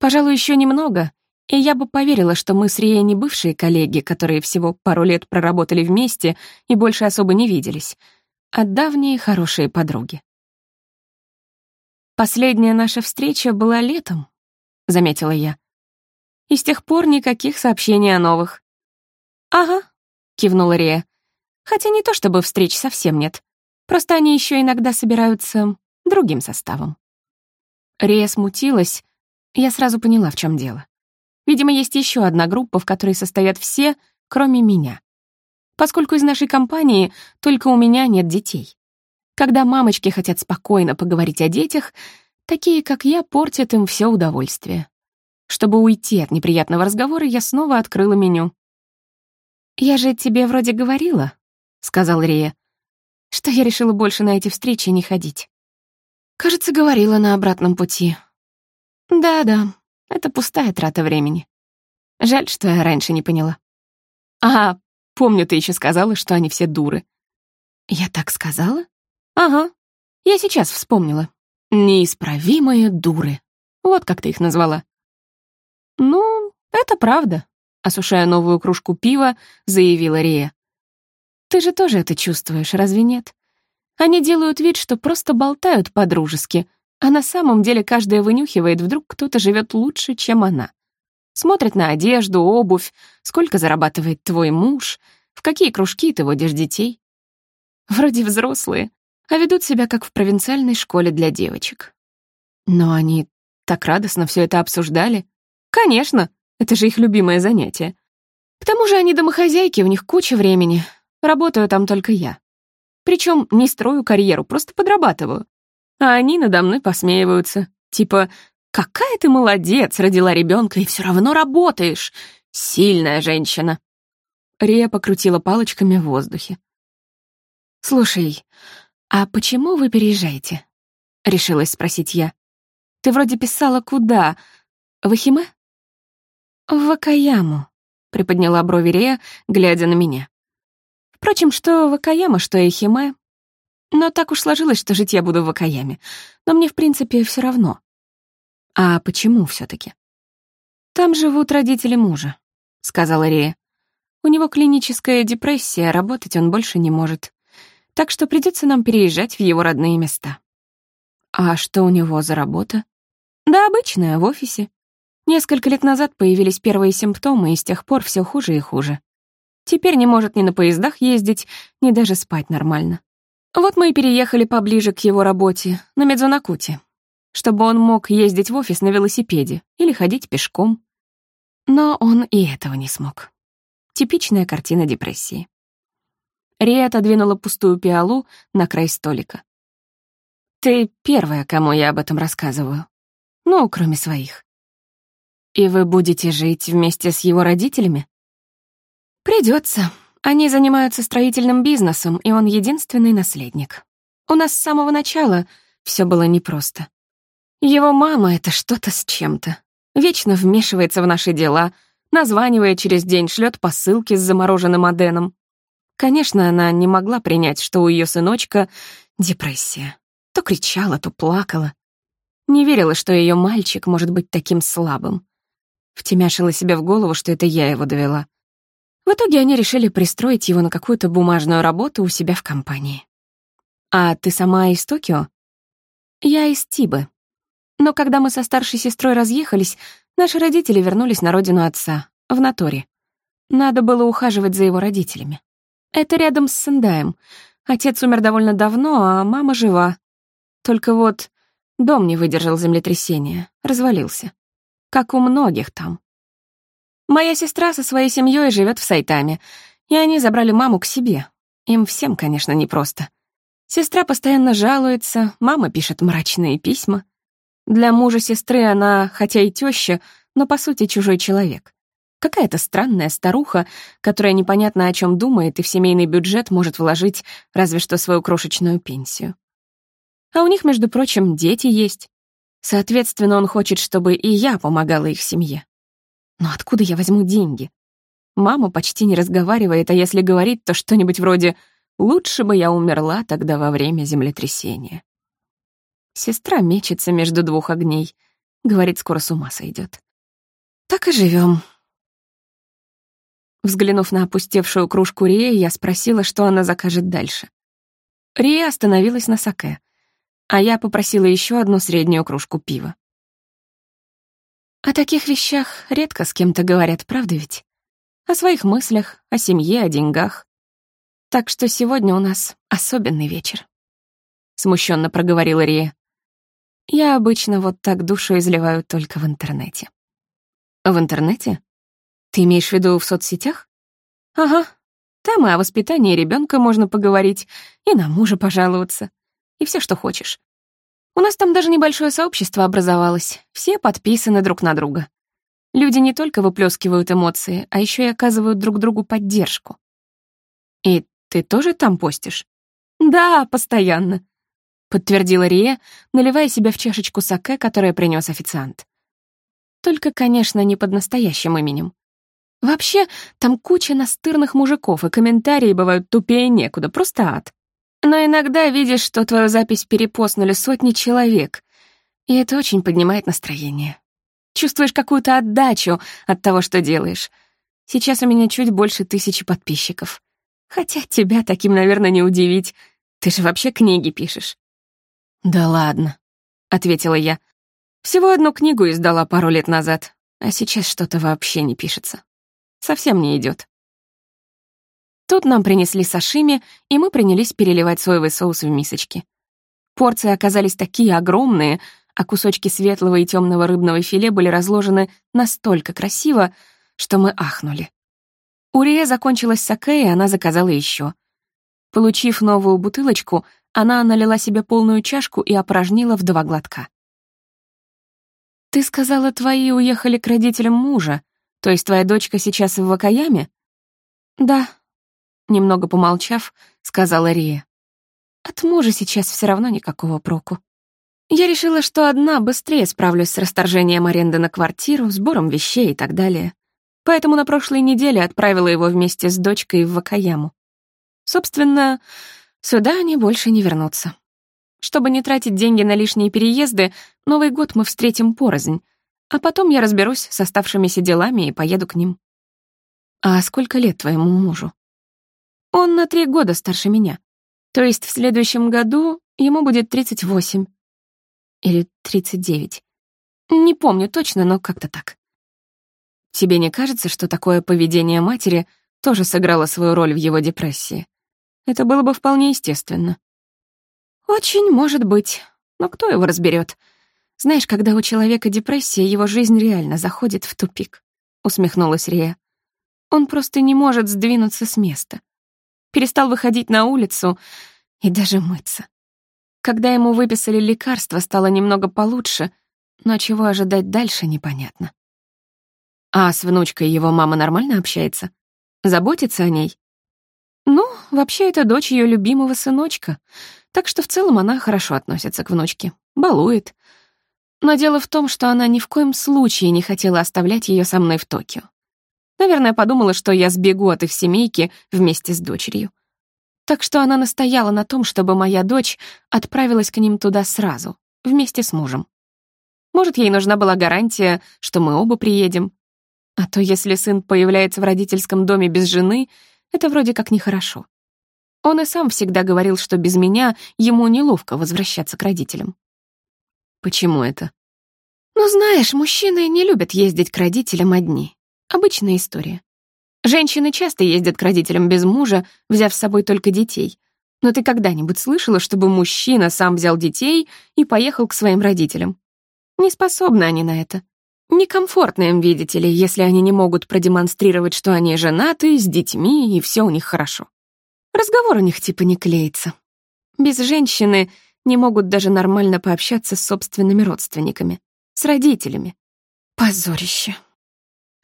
Пожалуй, еще немного, и я бы поверила, что мы с Рией не бывшие коллеги, которые всего пару лет проработали вместе и больше особо не виделись, а давние хорошие подруги. «Последняя наша встреча была летом», — заметила я. «И с тех пор никаких сообщений о новых». «Ага», — кивнула Рия. Хотя не то чтобы встреч совсем нет. Просто они еще иногда собираются другим составом. Рея смутилась. Я сразу поняла, в чем дело. Видимо, есть еще одна группа, в которой состоят все, кроме меня. Поскольку из нашей компании только у меня нет детей. Когда мамочки хотят спокойно поговорить о детях, такие, как я, портят им все удовольствие. Чтобы уйти от неприятного разговора, я снова открыла меню. «Я же тебе вроде говорила», — сказал Рия, — что я решила больше на эти встречи не ходить. Кажется, говорила на обратном пути. Да-да, это пустая трата времени. Жаль, что я раньше не поняла. А, помню, ты еще сказала, что они все дуры. Я так сказала? Ага, я сейчас вспомнила. Неисправимые дуры. Вот как ты их назвала. Ну, это правда, осушая новую кружку пива, заявила Рия. Ты же тоже это чувствуешь, разве нет? Они делают вид, что просто болтают по-дружески, а на самом деле каждая вынюхивает, вдруг кто-то живет лучше, чем она. Смотрит на одежду, обувь, сколько зарабатывает твой муж, в какие кружки ты водишь детей. Вроде взрослые, а ведут себя как в провинциальной школе для девочек. Но они так радостно все это обсуждали. Конечно, это же их любимое занятие. К тому же они домохозяйки, у них куча времени, Работаю там только я. Причем не строю карьеру, просто подрабатываю. А они надо мной посмеиваются. Типа, какая ты молодец, родила ребенка и все равно работаешь. Сильная женщина. Рия покрутила палочками в воздухе. «Слушай, а почему вы переезжаете?» — решилась спросить я. «Ты вроде писала куда? В Ахиме?» «В Вакаяму», — приподняла брови Рея, глядя на меня. Впрочем, что Вакаяма, что и Химе. Но так уж сложилось, что жить я буду в Вакаяме. Но мне, в принципе, все равно. А почему все таки «Там живут родители мужа», — сказала Рея. «У него клиническая депрессия, работать он больше не может. Так что придется нам переезжать в его родные места». «А что у него за работа?» «Да обычная, в офисе. Несколько лет назад появились первые симптомы, и с тех пор все хуже и хуже. Теперь не может ни на поездах ездить, ни даже спать нормально. Вот мы и переехали поближе к его работе, на Медзунакуте, чтобы он мог ездить в офис на велосипеде или ходить пешком. Но он и этого не смог. Типичная картина депрессии. Рия отодвинула пустую пиалу на край столика. «Ты первая, кому я об этом рассказываю. Ну, кроме своих. И вы будете жить вместе с его родителями?» Придется. Они занимаются строительным бизнесом, и он единственный наследник. У нас с самого начала все было непросто. Его мама — это что-то с чем-то. Вечно вмешивается в наши дела, названивает через день, шлет посылки с замороженным аденом. Конечно, она не могла принять, что у ее сыночка депрессия. То кричала, то плакала. Не верила, что ее мальчик может быть таким слабым. Втемяшила себе в голову, что это я его довела. В итоге они решили пристроить его на какую-то бумажную работу у себя в компании. «А ты сама из Токио?» «Я из Тибы. Но когда мы со старшей сестрой разъехались, наши родители вернулись на родину отца, в Натори. Надо было ухаживать за его родителями. Это рядом с Сендаем. Отец умер довольно давно, а мама жива. Только вот дом не выдержал землетрясения, развалился. Как у многих там. Моя сестра со своей семьей живет в Сайтаме, и они забрали маму к себе. Им всем, конечно, непросто. Сестра постоянно жалуется, мама пишет мрачные письма. Для мужа сестры она, хотя и теща, но по сути чужой человек. Какая-то странная старуха, которая непонятно о чем думает и в семейный бюджет может вложить разве что свою крошечную пенсию. А у них, между прочим, дети есть. Соответственно, он хочет, чтобы и я помогала их семье. Но откуда я возьму деньги? Мама почти не разговаривает, а если говорит, то что-нибудь вроде «лучше бы я умерла тогда во время землетрясения». Сестра мечется между двух огней. Говорит, скоро с ума сойдет. Так и живем. Взглянув на опустевшую кружку Рии, я спросила, что она закажет дальше. Рия остановилась на саке, а я попросила еще одну среднюю кружку пива. О таких вещах редко с кем-то говорят, правда ведь? О своих мыслях, о семье, о деньгах. Так что сегодня у нас особенный вечер. Смущенно проговорила Рия. Я обычно вот так душу изливаю только в интернете. В интернете? Ты имеешь в виду в соцсетях? Ага. Там и о воспитании ребенка можно поговорить, и на мужа пожаловаться, и все, что хочешь. У нас там даже небольшое сообщество образовалось, все подписаны друг на друга. Люди не только выплескивают эмоции, а еще и оказывают друг другу поддержку. И ты тоже там постишь? Да, постоянно, подтвердила Рия, наливая себе в чашечку саке, которое принес официант. Только, конечно, не под настоящим именем. Вообще, там куча настырных мужиков, и комментарии бывают тупее некуда, просто ад. Но иногда видишь, что твою запись перепостнули сотни человек, и это очень поднимает настроение. Чувствуешь какую-то отдачу от того, что делаешь. Сейчас у меня чуть больше тысячи подписчиков. Хотя тебя таким, наверное, не удивить. Ты же вообще книги пишешь. «Да ладно», — ответила я. «Всего одну книгу издала пару лет назад, а сейчас что-то вообще не пишется». Совсем не идет. Тут нам принесли сашими, и мы принялись переливать соевый соус в мисочки. Порции оказались такие огромные, а кусочки светлого и темного рыбного филе были разложены настолько красиво, что мы ахнули. У Рие закончилась саке, и она заказала еще. Получив новую бутылочку, она налила себе полную чашку и опорожнила в два глотка. «Ты сказала, твои уехали к родителям мужа», то есть твоя дочка сейчас в Вакаяме? Да. Немного помолчав, сказала Рия. От мужа сейчас все равно никакого проку. Я решила, что одна быстрее справлюсь с расторжением аренды на квартиру, сбором вещей и так далее. Поэтому на прошлой неделе отправила его вместе с дочкой в Вакаяму. Собственно, сюда они больше не вернутся. Чтобы не тратить деньги на лишние переезды, Новый год мы встретим порознь, а потом я разберусь с оставшимися делами и поеду к ним. А сколько лет твоему мужу? Он на три года старше меня. То есть в следующем году ему будет 38. Или 39. Не помню точно, но как-то так. Тебе не кажется, что такое поведение матери тоже сыграло свою роль в его депрессии? Это было бы вполне естественно. Очень может быть, но кто его разберет? Знаешь, когда у человека депрессия, его жизнь реально заходит в тупик», — усмехнулась Рия. «Он просто не может сдвинуться с места. Перестал выходить на улицу и даже мыться. Когда ему выписали лекарства, стало немного получше, но чего ожидать дальше, непонятно. А с внучкой его мама нормально общается? Заботится о ней? Ну, вообще, это дочь ее любимого сыночка, так что в целом она хорошо относится к внучке, балует, но дело в том, что она ни в коем случае не хотела оставлять ее со мной в Токио. Наверное, подумала, что я сбегу от их семейки вместе с дочерью. Так что она настояла на том, чтобы моя дочь отправилась к ним туда сразу, вместе с мужем. Может, ей нужна была гарантия, что мы оба приедем. А то если сын появляется в родительском доме без жены, это вроде как нехорошо. Он и сам всегда говорил, что без меня ему неловко возвращаться к родителям. Почему это? Ну, знаешь, мужчины не любят ездить к родителям одни. Обычная история. Женщины часто ездят к родителям без мужа, взяв с собой только детей. Но ты когда-нибудь слышала, чтобы мужчина сам взял детей и поехал к своим родителям? Не способны они на это. Некомфортно им, видите ли, если они не могут продемонстрировать, что они женаты, с детьми, и все у них хорошо. Разговор у них типа не клеится. Без женщины не могут даже нормально пообщаться с собственными родственниками, с родителями. Позорище.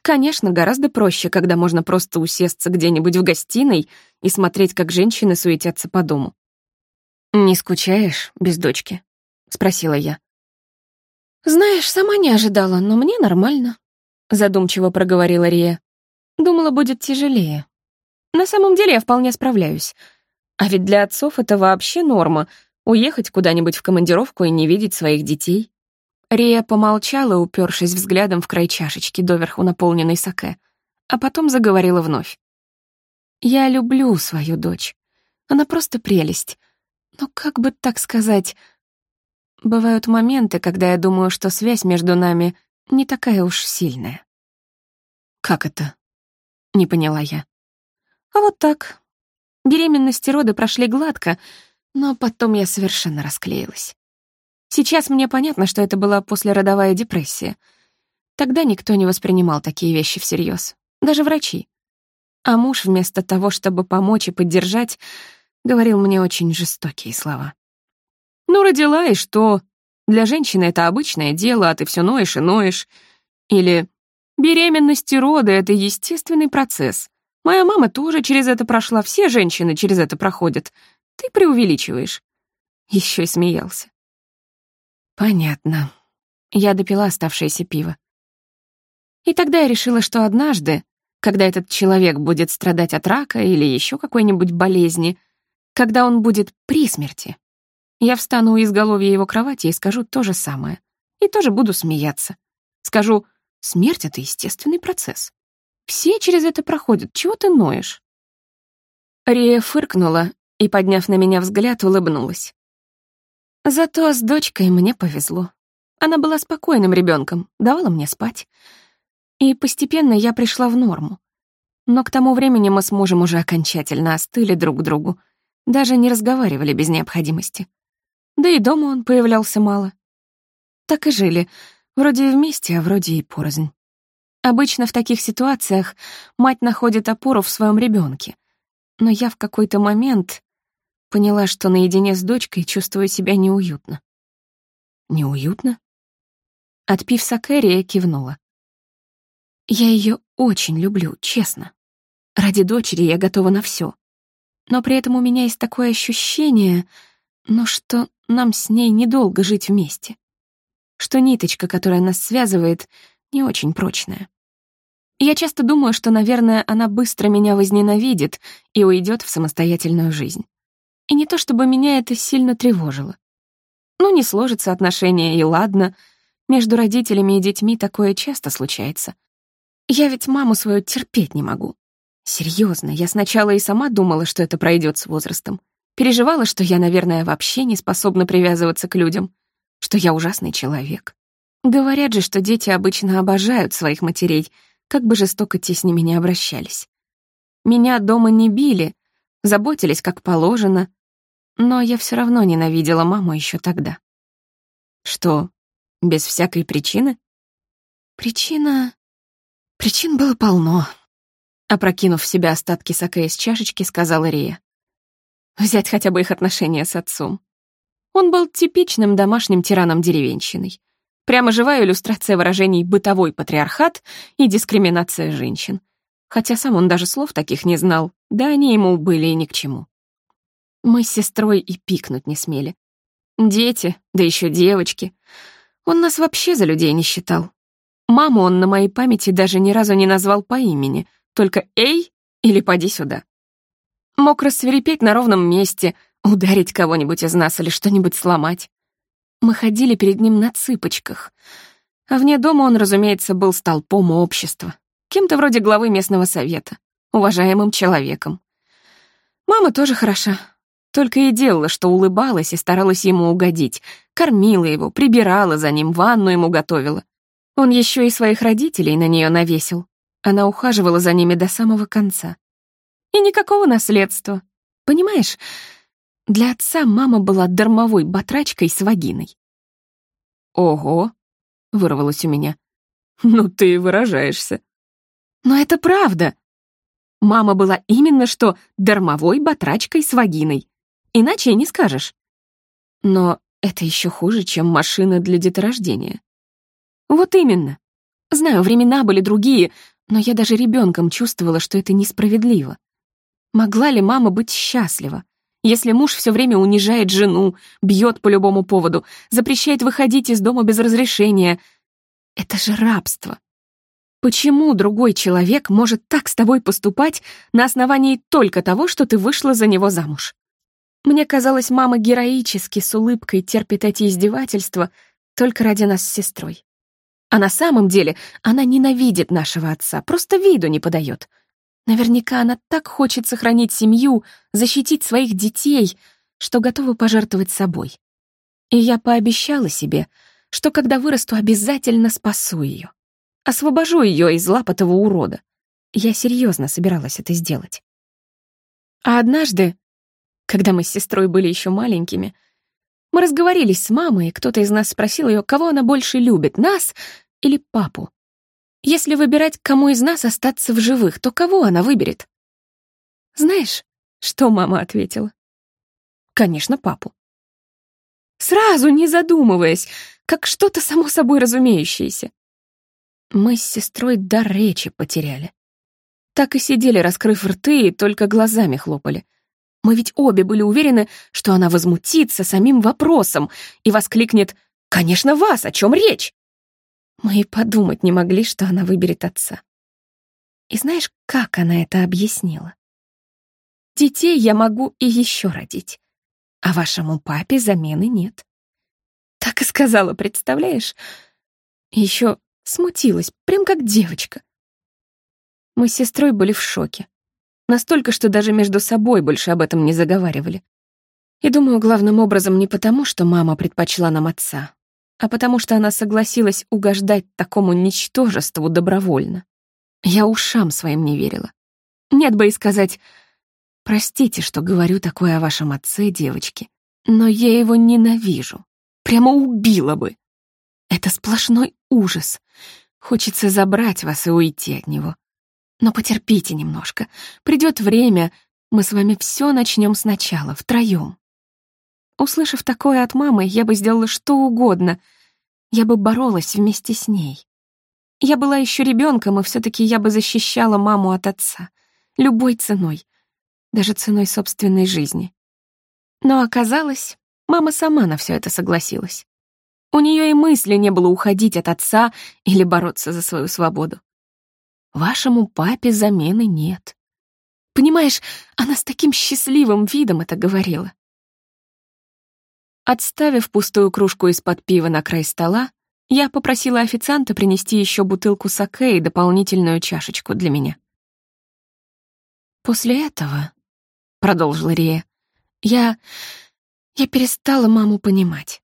Конечно, гораздо проще, когда можно просто усесться где-нибудь в гостиной и смотреть, как женщины суетятся по дому. «Не скучаешь без дочки?» — спросила я. «Знаешь, сама не ожидала, но мне нормально», — задумчиво проговорила Рия. «Думала, будет тяжелее. На самом деле я вполне справляюсь. А ведь для отцов это вообще норма — уехать куда-нибудь в командировку и не видеть своих детей». Рия помолчала, упершись взглядом в край чашечки, доверху наполненной саке, а потом заговорила вновь. «Я люблю свою дочь. Она просто прелесть. Но как бы так сказать... Бывают моменты, когда я думаю, что связь между нами не такая уж сильная». «Как это?» — не поняла я. «А вот так. Беременность и роды прошли гладко, но потом я совершенно расклеилась. Сейчас мне понятно, что это была послеродовая депрессия. Тогда никто не воспринимал такие вещи всерьез, даже врачи. А муж вместо того, чтобы помочь и поддержать, говорил мне очень жестокие слова. «Ну, родила, и что? Для женщины это обычное дело, а ты все ноешь и ноешь». Или «Беременность и роды — это естественный процесс. Моя мама тоже через это прошла, все женщины через это проходят. Ты преувеличиваешь». Еще и смеялся. Понятно. Я допила оставшееся пиво. И тогда я решила, что однажды, когда этот человек будет страдать от рака или еще какой-нибудь болезни, когда он будет при смерти, я встану у изголовья его кровати и скажу то же самое. И тоже буду смеяться. Скажу, смерть — это естественный процесс. Все через это проходят, чего ты ноешь? Рия фыркнула и, подняв на меня взгляд, улыбнулась. Зато с дочкой мне повезло. Она была спокойным ребенком, давала мне спать. И постепенно я пришла в норму. Но к тому времени мы с мужем уже окончательно остыли друг к другу, даже не разговаривали без необходимости. Да и дома он появлялся мало. Так и жили, вроде вместе, а вроде и порознь. Обычно в таких ситуациях мать находит опору в своем ребенке, но я в какой-то момент Поняла, что наедине с дочкой чувствую себя неуютно. Неуютно? Отпив сакерия, кивнула. Я ее очень люблю, честно. Ради дочери я готова на все. Но при этом у меня есть такое ощущение, ну что нам с ней недолго жить вместе. Что ниточка, которая нас связывает, не очень прочная. Я часто думаю, что, наверное, она быстро меня возненавидит и уйдет в самостоятельную жизнь. И не то чтобы меня это сильно тревожило. Ну, не сложится отношения, и ладно. Между родителями и детьми такое часто случается. Я ведь маму свою терпеть не могу. Серьезно, я сначала и сама думала, что это пройдет с возрастом. Переживала, что я, наверное, вообще не способна привязываться к людям, что я ужасный человек. Говорят же, что дети обычно обожают своих матерей, как бы жестоко те с ними не обращались. Меня дома не били, заботились как положено, но я все равно ненавидела маму еще тогда. Что, без всякой причины? Причина... Причин было полно. Опрокинув в себя остатки саке из чашечки, сказала Рия. Взять хотя бы их отношения с отцом. Он был типичным домашним тираном-деревенщиной. Прямо живая иллюстрация выражений «бытовой патриархат» и «дискриминация женщин». Хотя сам он даже слов таких не знал, да они ему были и ни к чему. Мы с сестрой и пикнуть не смели. Дети, да еще девочки. Он нас вообще за людей не считал. Маму он на моей памяти даже ни разу не назвал по имени, только «Эй» или «Поди сюда». Мог рассверепеть на ровном месте, ударить кого-нибудь из нас или что-нибудь сломать. Мы ходили перед ним на цыпочках. А вне дома он, разумеется, был столпом общества, кем-то вроде главы местного совета, уважаемым человеком. Мама тоже хороша. Только и делала, что улыбалась и старалась ему угодить. Кормила его, прибирала за ним, ванну ему готовила. Он еще и своих родителей на нее навесил. Она ухаживала за ними до самого конца. И никакого наследства. Понимаешь, для отца мама была дармовой батрачкой с вагиной. «Ого!» — вырвалось у меня. «Ну ты выражаешься». «Но это правда!» Мама была именно что дармовой батрачкой с вагиной. Иначе и не скажешь. Но это еще хуже, чем машина для деторождения. Вот именно. Знаю, времена были другие, но я даже ребенком чувствовала, что это несправедливо. Могла ли мама быть счастлива? Если муж все время унижает жену, бьет по любому поводу, запрещает выходить из дома без разрешения. Это же рабство. Почему другой человек может так с тобой поступать на основании только того, что ты вышла за него замуж? Мне казалось, мама героически с улыбкой терпит эти издевательства только ради нас с сестрой. А на самом деле она ненавидит нашего отца, просто виду не подает — Наверняка она так хочет сохранить семью, защитить своих детей, что готова пожертвовать собой. И я пообещала себе, что когда вырасту, обязательно спасу ее. Освобожу ее из лап этого урода. Я серьезно собиралась это сделать. А однажды, когда мы с сестрой были еще маленькими, мы разговорились с мамой, и кто-то из нас спросил ее, кого она больше любит, нас или папу. Если выбирать, кому из нас остаться в живых, то кого она выберет? Знаешь, что мама ответила? Конечно, папу. Сразу, не задумываясь, как что-то само собой разумеющееся. Мы с сестрой дар речи потеряли. Так и сидели, раскрыв рты, и только глазами хлопали. Мы ведь обе были уверены, что она возмутится самим вопросом и воскликнет «Конечно, вас, о чем речь?» Мы и подумать не могли, что она выберет отца. И знаешь, как она это объяснила? Детей я могу и еще родить, а вашему папе замены нет. Так и сказала, представляешь? Еще смутилась, прям как девочка. Мы с сестрой были в шоке. Настолько, что даже между собой больше об этом не заговаривали. И думаю, главным образом не потому, что мама предпочла нам отца, а потому что она согласилась угождать такому ничтожеству добровольно. Я ушам своим не верила. Нет бы и сказать, простите, что говорю такое о вашем отце, девочки, но я его ненавижу. Прямо убила бы. Это сплошной ужас. Хочется забрать вас и уйти от него. Но потерпите немножко. Придет время, мы с вами все начнем сначала, втроем. Услышав такое от мамы, я бы сделала что угодно. Я бы боролась вместе с ней. Я была еще ребенком, и все-таки я бы защищала маму от отца. Любой ценой. Даже ценой собственной жизни. Но оказалось, мама сама на все это согласилась. У нее и мысли не было уходить от отца или бороться за свою свободу. Вашему папе замены нет. Понимаешь, она с таким счастливым видом это говорила. Отставив пустую кружку из-под пива на край стола, я попросила официанта принести еще бутылку саке и дополнительную чашечку для меня. «После этого», — продолжила Рия, — «я... я перестала маму понимать.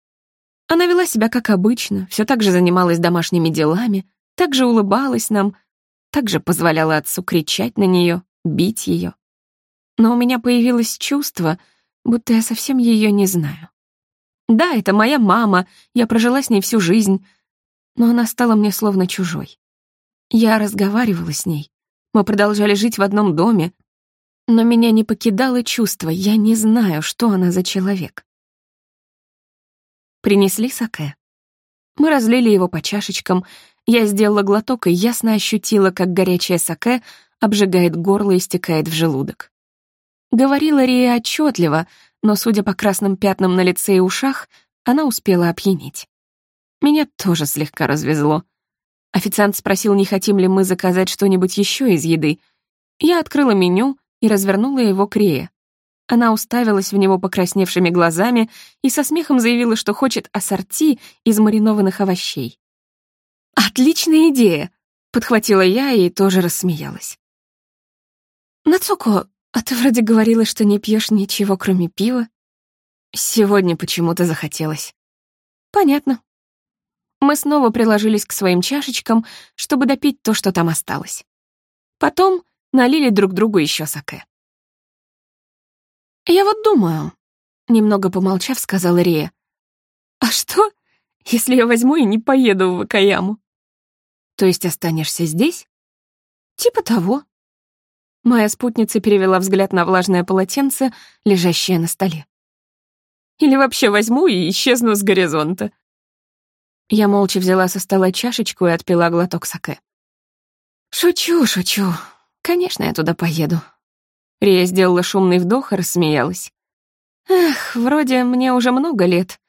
Она вела себя как обычно, все так же занималась домашними делами, так же улыбалась нам, так же позволяла отцу кричать на нее, бить ее. Но у меня появилось чувство, будто я совсем ее не знаю. Да, это моя мама, я прожила с ней всю жизнь, но она стала мне словно чужой. Я разговаривала с ней, мы продолжали жить в одном доме, но меня не покидало чувство, я не знаю, что она за человек. Принесли саке. Мы разлили его по чашечкам, я сделала глоток и ясно ощутила, как горячее саке обжигает горло и стекает в желудок. Говорила Рия отчетливо, но, судя по красным пятнам на лице и ушах, она успела опьянеть. Меня тоже слегка развезло. Официант спросил, не хотим ли мы заказать что-нибудь еще из еды. Я открыла меню и развернула его к Рее. Она уставилась в него покрасневшими глазами и со смехом заявила, что хочет ассорти из маринованных овощей. «Отличная идея!» — подхватила я и тоже рассмеялась. «Нацуко, «А ты вроде говорила, что не пьешь ничего, кроме пива». «Сегодня почему-то захотелось». «Понятно». Мы снова приложились к своим чашечкам, чтобы допить то, что там осталось. Потом налили друг другу еще саке. «Я вот думаю», — немного помолчав, сказала Рия. «А что, если я возьму и не поеду в Вакаяму?» «То есть останешься здесь?» «Типа того». Моя спутница перевела взгляд на влажное полотенце, лежащее на столе. «Или вообще возьму и исчезну с горизонта». Я молча взяла со стола чашечку и отпила глоток саке. «Шучу, шучу. Конечно, я туда поеду». Рия сделала шумный вдох и рассмеялась. «Эх, вроде мне уже много лет,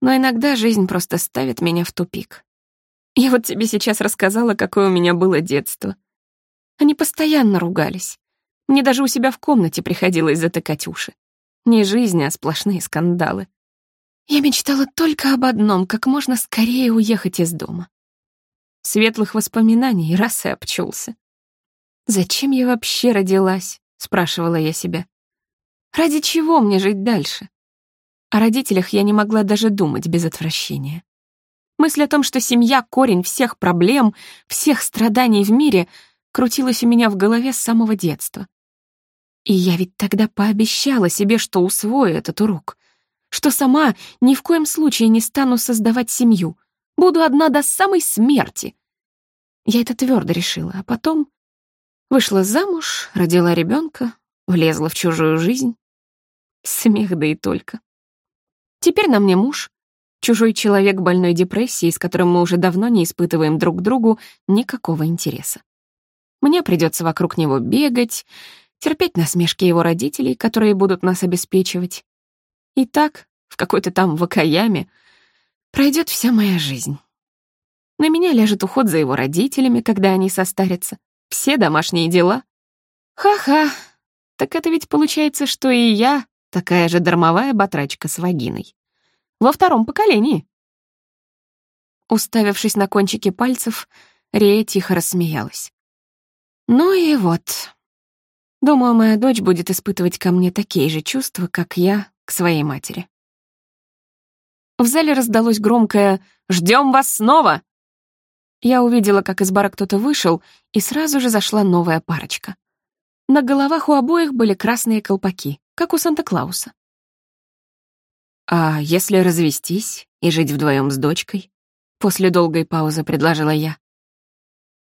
но иногда жизнь просто ставит меня в тупик. Я вот тебе сейчас рассказала, какое у меня было детство. Они постоянно ругались. Мне даже у себя в комнате приходилось затыкать уши. Не жизнь, а сплошные скандалы. Я мечтала только об одном — как можно скорее уехать из дома. Светлых воспоминаний раз и обчулся. «Зачем я вообще родилась?» — спрашивала я себя. «Ради чего мне жить дальше?» О родителях я не могла даже думать без отвращения. Мысль о том, что семья — корень всех проблем, всех страданий в мире, крутилась у меня в голове с самого детства. И я ведь тогда пообещала себе, что усвою этот урок, что сама ни в коем случае не стану создавать семью, буду одна до самой смерти. Я это твердо решила, а потом вышла замуж, родила ребенка, влезла в чужую жизнь. Смех да и только. Теперь на мне муж, чужой человек больной депрессией, с которым мы уже давно не испытываем друг к другу никакого интереса. Мне придется вокруг него бегать, терпеть насмешки его родителей, которые будут нас обеспечивать. И так, в какой-то там вакаяме, пройдет вся моя жизнь. На меня ляжет уход за его родителями, когда они состарятся, все домашние дела. Ха-ха, так это ведь получается, что и я такая же дармовая батрачка с вагиной. Во втором поколении. Уставившись на кончики пальцев, Рея тихо рассмеялась. Ну и вот. Думаю, моя дочь будет испытывать ко мне такие же чувства, как я к своей матери. В зале раздалось громкое «Ждем вас снова!». Я увидела, как из бара кто-то вышел, и сразу же зашла новая парочка. На головах у обоих были красные колпаки, как у Санта-Клауса. «А если развестись и жить вдвоем с дочкой?» После долгой паузы предложила я.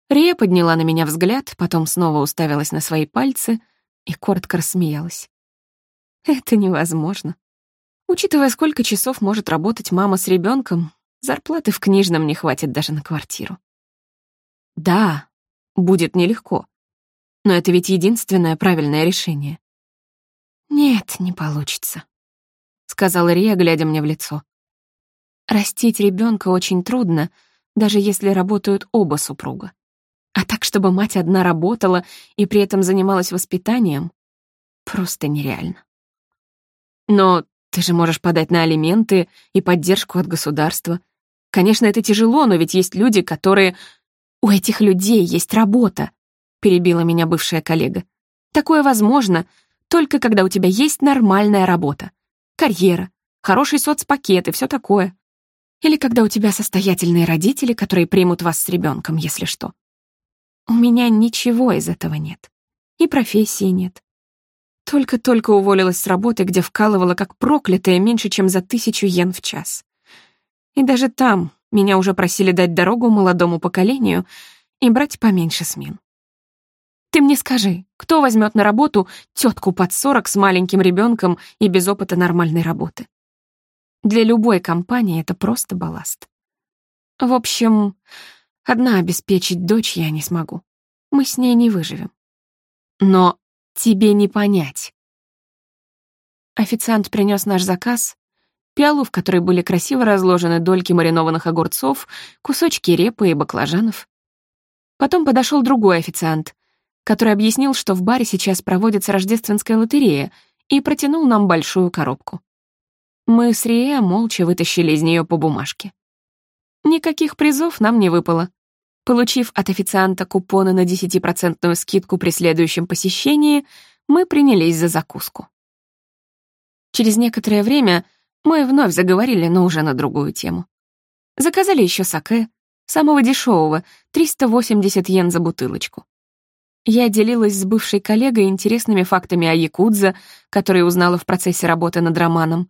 Рия подняла на меня взгляд, потом снова уставилась на свои пальцы и коротко рассмеялась. Это невозможно. Учитывая, сколько часов может работать мама с ребенком, зарплаты в книжном не хватит даже на квартиру. Да, будет нелегко. Но это ведь единственное правильное решение. Нет, не получится, сказала Рия, глядя мне в лицо. Растить ребенка очень трудно, даже если работают оба супруга. А так, чтобы мать одна работала и при этом занималась воспитанием, просто нереально. Но ты же можешь подать на алименты и поддержку от государства. Конечно, это тяжело, но ведь есть люди, которые... У этих людей есть работа, перебила меня бывшая коллега. Такое возможно только когда у тебя есть нормальная работа, карьера, хороший соцпакет и все такое. Или когда у тебя состоятельные родители, которые примут вас с ребенком, если что. У меня ничего из этого нет. И профессии нет. Только-только уволилась с работы, где вкалывала как проклятая меньше, чем за тысячу йен в час. И даже там меня уже просили дать дорогу молодому поколению и брать поменьше смен. Ты мне скажи, кто возьмет на работу тетку под сорок с маленьким ребенком и без опыта нормальной работы? Для любой компании это просто балласт. В общем, Одна обеспечить дочь я не смогу. Мы с ней не выживем. Но тебе не понять. Официант принес наш заказ, пиалу, в которой были красиво разложены дольки маринованных огурцов, кусочки репы и баклажанов. Потом подошел другой официант, который объяснил, что в баре сейчас проводится рождественская лотерея, и протянул нам большую коробку. Мы с Рия молча вытащили из нее по бумажке. Никаких призов нам не выпало. Получив от официанта купоны на 10% скидку при следующем посещении, мы принялись за закуску. Через некоторое время мы вновь заговорили, но уже на другую тему. Заказали еще саке, самого дешевого, 380 йен за бутылочку. Я делилась с бывшей коллегой интересными фактами о Якудза, которые узнала в процессе работы над романом,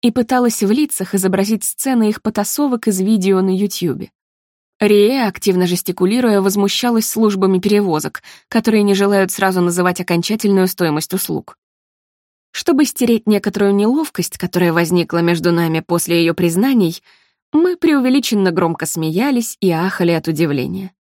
и пыталась в лицах изобразить сцены их потасовок из видео на Ютьюбе. Рие, активно жестикулируя, возмущалась службами перевозок, которые не желают сразу называть окончательную стоимость услуг. Чтобы стереть некоторую неловкость, которая возникла между нами после ее признаний, мы преувеличенно громко смеялись и ахали от удивления.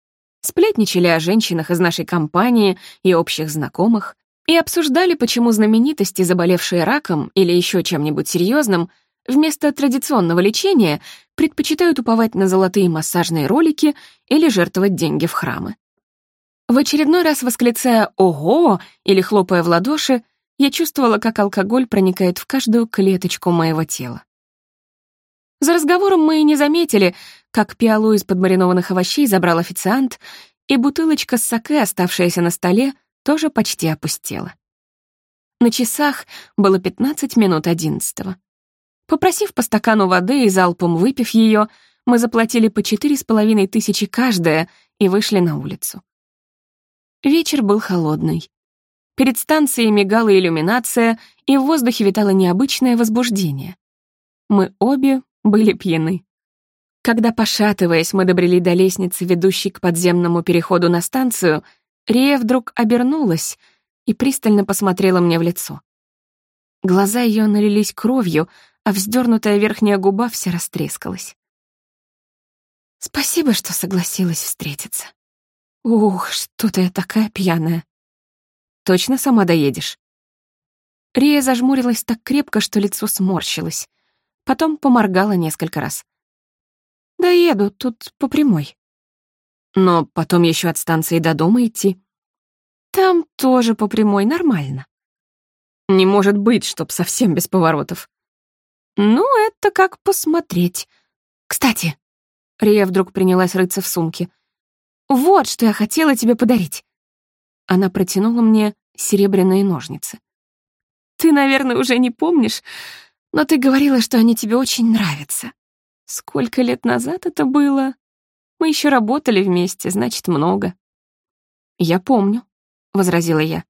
Сплетничали о женщинах из нашей компании и общих знакомых, и обсуждали, почему знаменитости, заболевшие раком или еще чем-нибудь серьезным, вместо традиционного лечения предпочитают уповать на золотые массажные ролики или жертвовать деньги в храмы. В очередной раз восклицая «Ого!» или хлопая в ладоши, я чувствовала, как алкоголь проникает в каждую клеточку моего тела. За разговором мы и не заметили, как пиалу из подмаринованных овощей забрал официант, и бутылочка с саке, оставшаяся на столе, тоже почти опустела. На часах было 15 минут одиннадцатого. Попросив по стакану воды и залпом выпив ее, мы заплатили по четыре с половиной тысячи каждая и вышли на улицу. Вечер был холодный. Перед станцией мигала иллюминация, и в воздухе витало необычное возбуждение. Мы обе были пьяны. Когда, пошатываясь, мы добрели до лестницы, ведущей к подземному переходу на станцию, Рия вдруг обернулась и пристально посмотрела мне в лицо. Глаза ее налились кровью, а вздернутая верхняя губа вся растрескалась. «Спасибо, что согласилась встретиться. Ух, что-то я такая пьяная. Точно сама доедешь?» Рия зажмурилась так крепко, что лицо сморщилось. Потом поморгала несколько раз. «Доеду, тут по прямой». «Но потом еще от станции до дома идти?» «Там тоже по прямой, нормально». «Не может быть, чтоб совсем без поворотов». «Ну, это как посмотреть. Кстати...» Рия вдруг принялась рыться в сумке. «Вот что я хотела тебе подарить». Она протянула мне серебряные ножницы. «Ты, наверное, уже не помнишь, но ты говорила, что они тебе очень нравятся. Сколько лет назад это было? Мы еще работали вместе, значит, много». «Я помню», — возразила я.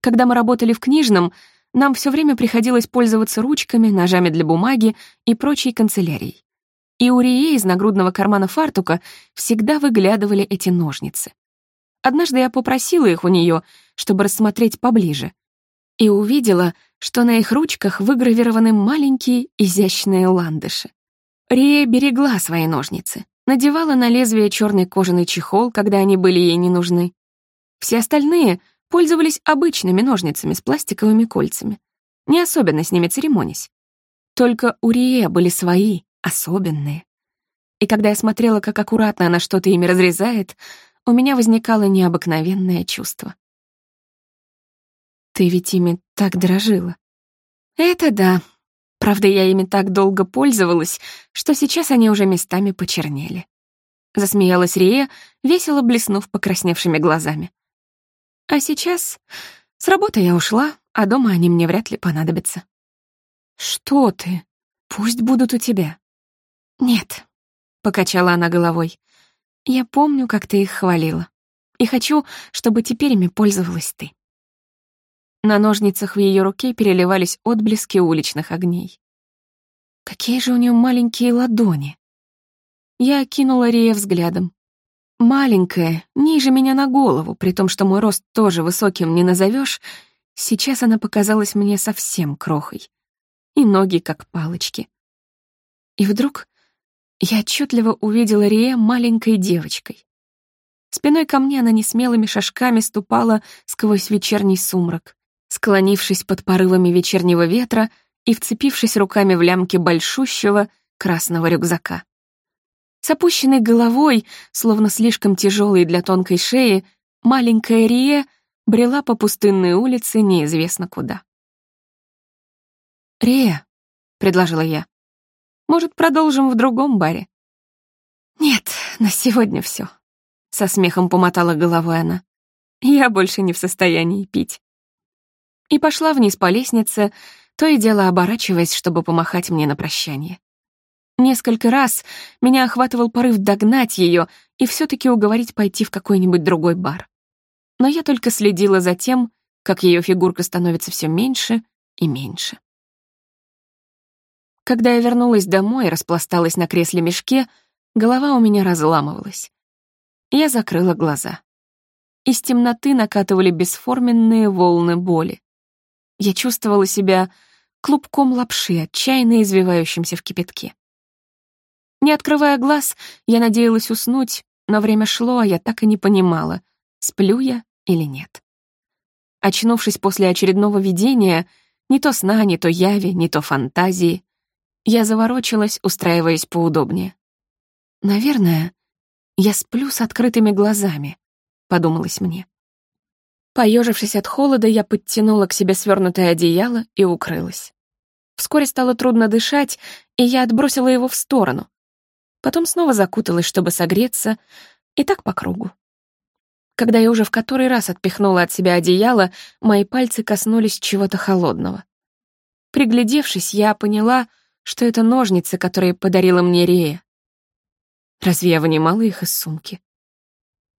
Когда мы работали в книжном, нам все время приходилось пользоваться ручками, ножами для бумаги и прочей канцелярией. И у Рие из нагрудного кармана фартука всегда выглядывали эти ножницы. Однажды я попросила их у нее, чтобы рассмотреть поближе, и увидела, что на их ручках выгравированы маленькие изящные ландыши. Рия берегла свои ножницы, надевала на лезвие черный кожаный чехол, когда они были ей не нужны. Все остальные пользовались обычными ножницами с пластиковыми кольцами, не особенно с ними церемонясь. Только у Рие были свои, особенные. И когда я смотрела, как аккуратно она что-то ими разрезает, у меня возникало необыкновенное чувство. Ты ведь ими так дорожила. Это да. Правда, я ими так долго пользовалась, что сейчас они уже местами почернели. Засмеялась Рия, весело блеснув покрасневшими глазами. А сейчас с работы я ушла, а дома они мне вряд ли понадобятся. Что ты? Пусть будут у тебя. Нет, покачала она головой. Я помню, как ты их хвалила. И хочу, чтобы теперь ими пользовалась ты. На ножницах в ее руке переливались отблески уличных огней. Какие же у нее маленькие ладони. Я окинула Рия взглядом. Маленькая, ниже меня на голову, при том, что мой рост тоже высоким не назовешь, сейчас она показалась мне совсем крохой. И ноги как палочки. И вдруг я отчетливо увидела Рие маленькой девочкой. Спиной ко мне она несмелыми шажками ступала сквозь вечерний сумрак, склонившись под порывами вечернего ветра и вцепившись руками в лямки большущего красного рюкзака. С опущенной головой, словно слишком тяжелой для тонкой шеи, маленькая Рие брела по пустынной улице неизвестно куда. «Рия», — предложила я, — «может, продолжим в другом баре?» «Нет, на сегодня все. со смехом помотала головой она. «Я больше не в состоянии пить». и пошла вниз по лестнице, то и дело оборачиваясь, чтобы помахать мне на прощание. Несколько раз меня охватывал порыв догнать ее и все таки уговорить пойти в какой-нибудь другой бар. Но я только следила за тем, как ее фигурка становится все меньше и меньше. Когда я вернулась домой и распласталась на кресле-мешке, голова у меня разламывалась. Я закрыла глаза. Из темноты накатывали бесформенные волны боли. Я чувствовала себя клубком лапши, отчаянно извивающимся в кипятке. Не открывая глаз, я надеялась уснуть, но время шло, а я так и не понимала, сплю я или нет. Очнувшись после очередного видения, не то сна, не то яви, не то фантазии, я заворочилась, устраиваясь поудобнее. «Наверное, я сплю с открытыми глазами», — подумалось мне. Поежившись от холода, я подтянула к себе свернутое одеяло и укрылась. Вскоре стало трудно дышать, и я отбросила его в сторону, потом снова закуталась, чтобы согреться, и так по кругу. Когда я уже в который раз отпихнула от себя одеяло, мои пальцы коснулись чего-то холодного. Приглядевшись, я поняла, что это ножницы, которые подарила мне Рея. Разве я вынимала их из сумки?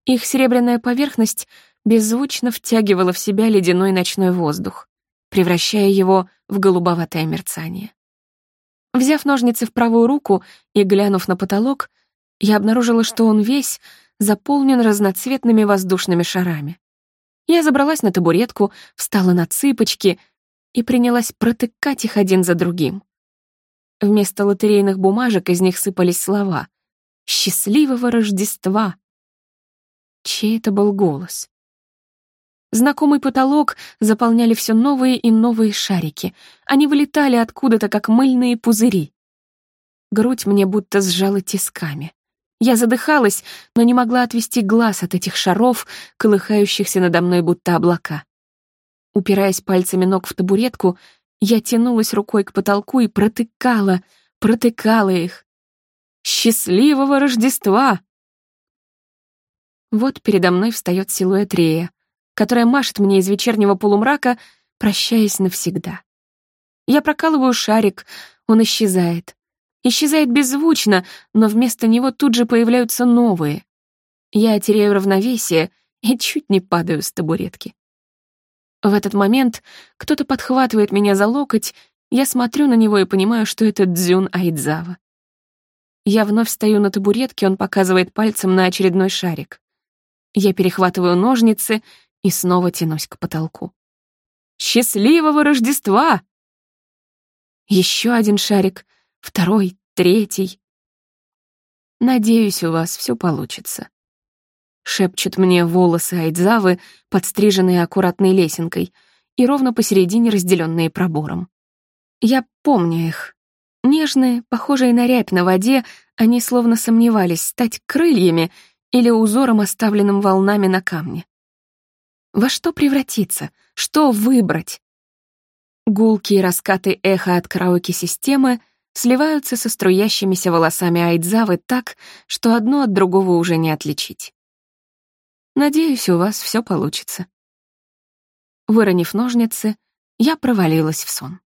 Их серебряная поверхность беззвучно втягивала в себя ледяной ночной воздух, превращая его в голубоватое мерцание. Взяв ножницы в правую руку и глянув на потолок, я обнаружила, что он весь заполнен разноцветными воздушными шарами. Я забралась на табуретку, встала на цыпочки и принялась протыкать их один за другим. Вместо лотерейных бумажек из них сыпались слова «Счастливого Рождества!». Чей это был голос? Знакомый потолок заполняли все новые и новые шарики. Они вылетали откуда-то, как мыльные пузыри. Грудь мне будто сжала тисками. Я задыхалась, но не могла отвести глаз от этих шаров, колыхающихся надо мной будто облака. Упираясь пальцами ног в табуретку, я тянулась рукой к потолку и протыкала, протыкала их. «Счастливого Рождества!» Вот передо мной встает силуэт Рея которая машет мне из вечернего полумрака, прощаясь навсегда. Я прокалываю шарик, он исчезает. Исчезает беззвучно, но вместо него тут же появляются новые. Я теряю равновесие и чуть не падаю с табуретки. В этот момент кто-то подхватывает меня за локоть, я смотрю на него и понимаю, что это Дзюн Айдзава. Я вновь стою на табуретке, он показывает пальцем на очередной шарик. Я перехватываю ножницы и снова тянусь к потолку. «Счастливого Рождества!» Еще один шарик, второй, третий. «Надеюсь, у вас все получится», — шепчут мне волосы Айдзавы, подстриженные аккуратной лесенкой, и ровно посередине разделенные пробором. Я помню их. Нежные, похожие на рябь на воде, они словно сомневались, стать крыльями или узором, оставленным волнами на камне. Во что превратиться? Что выбрать? Гулкие раскаты эха от караоке-системы сливаются со струящимися волосами Айдзавы так, что одно от другого уже не отличить. Надеюсь, у вас все получится. Выронив ножницы, я провалилась в сон.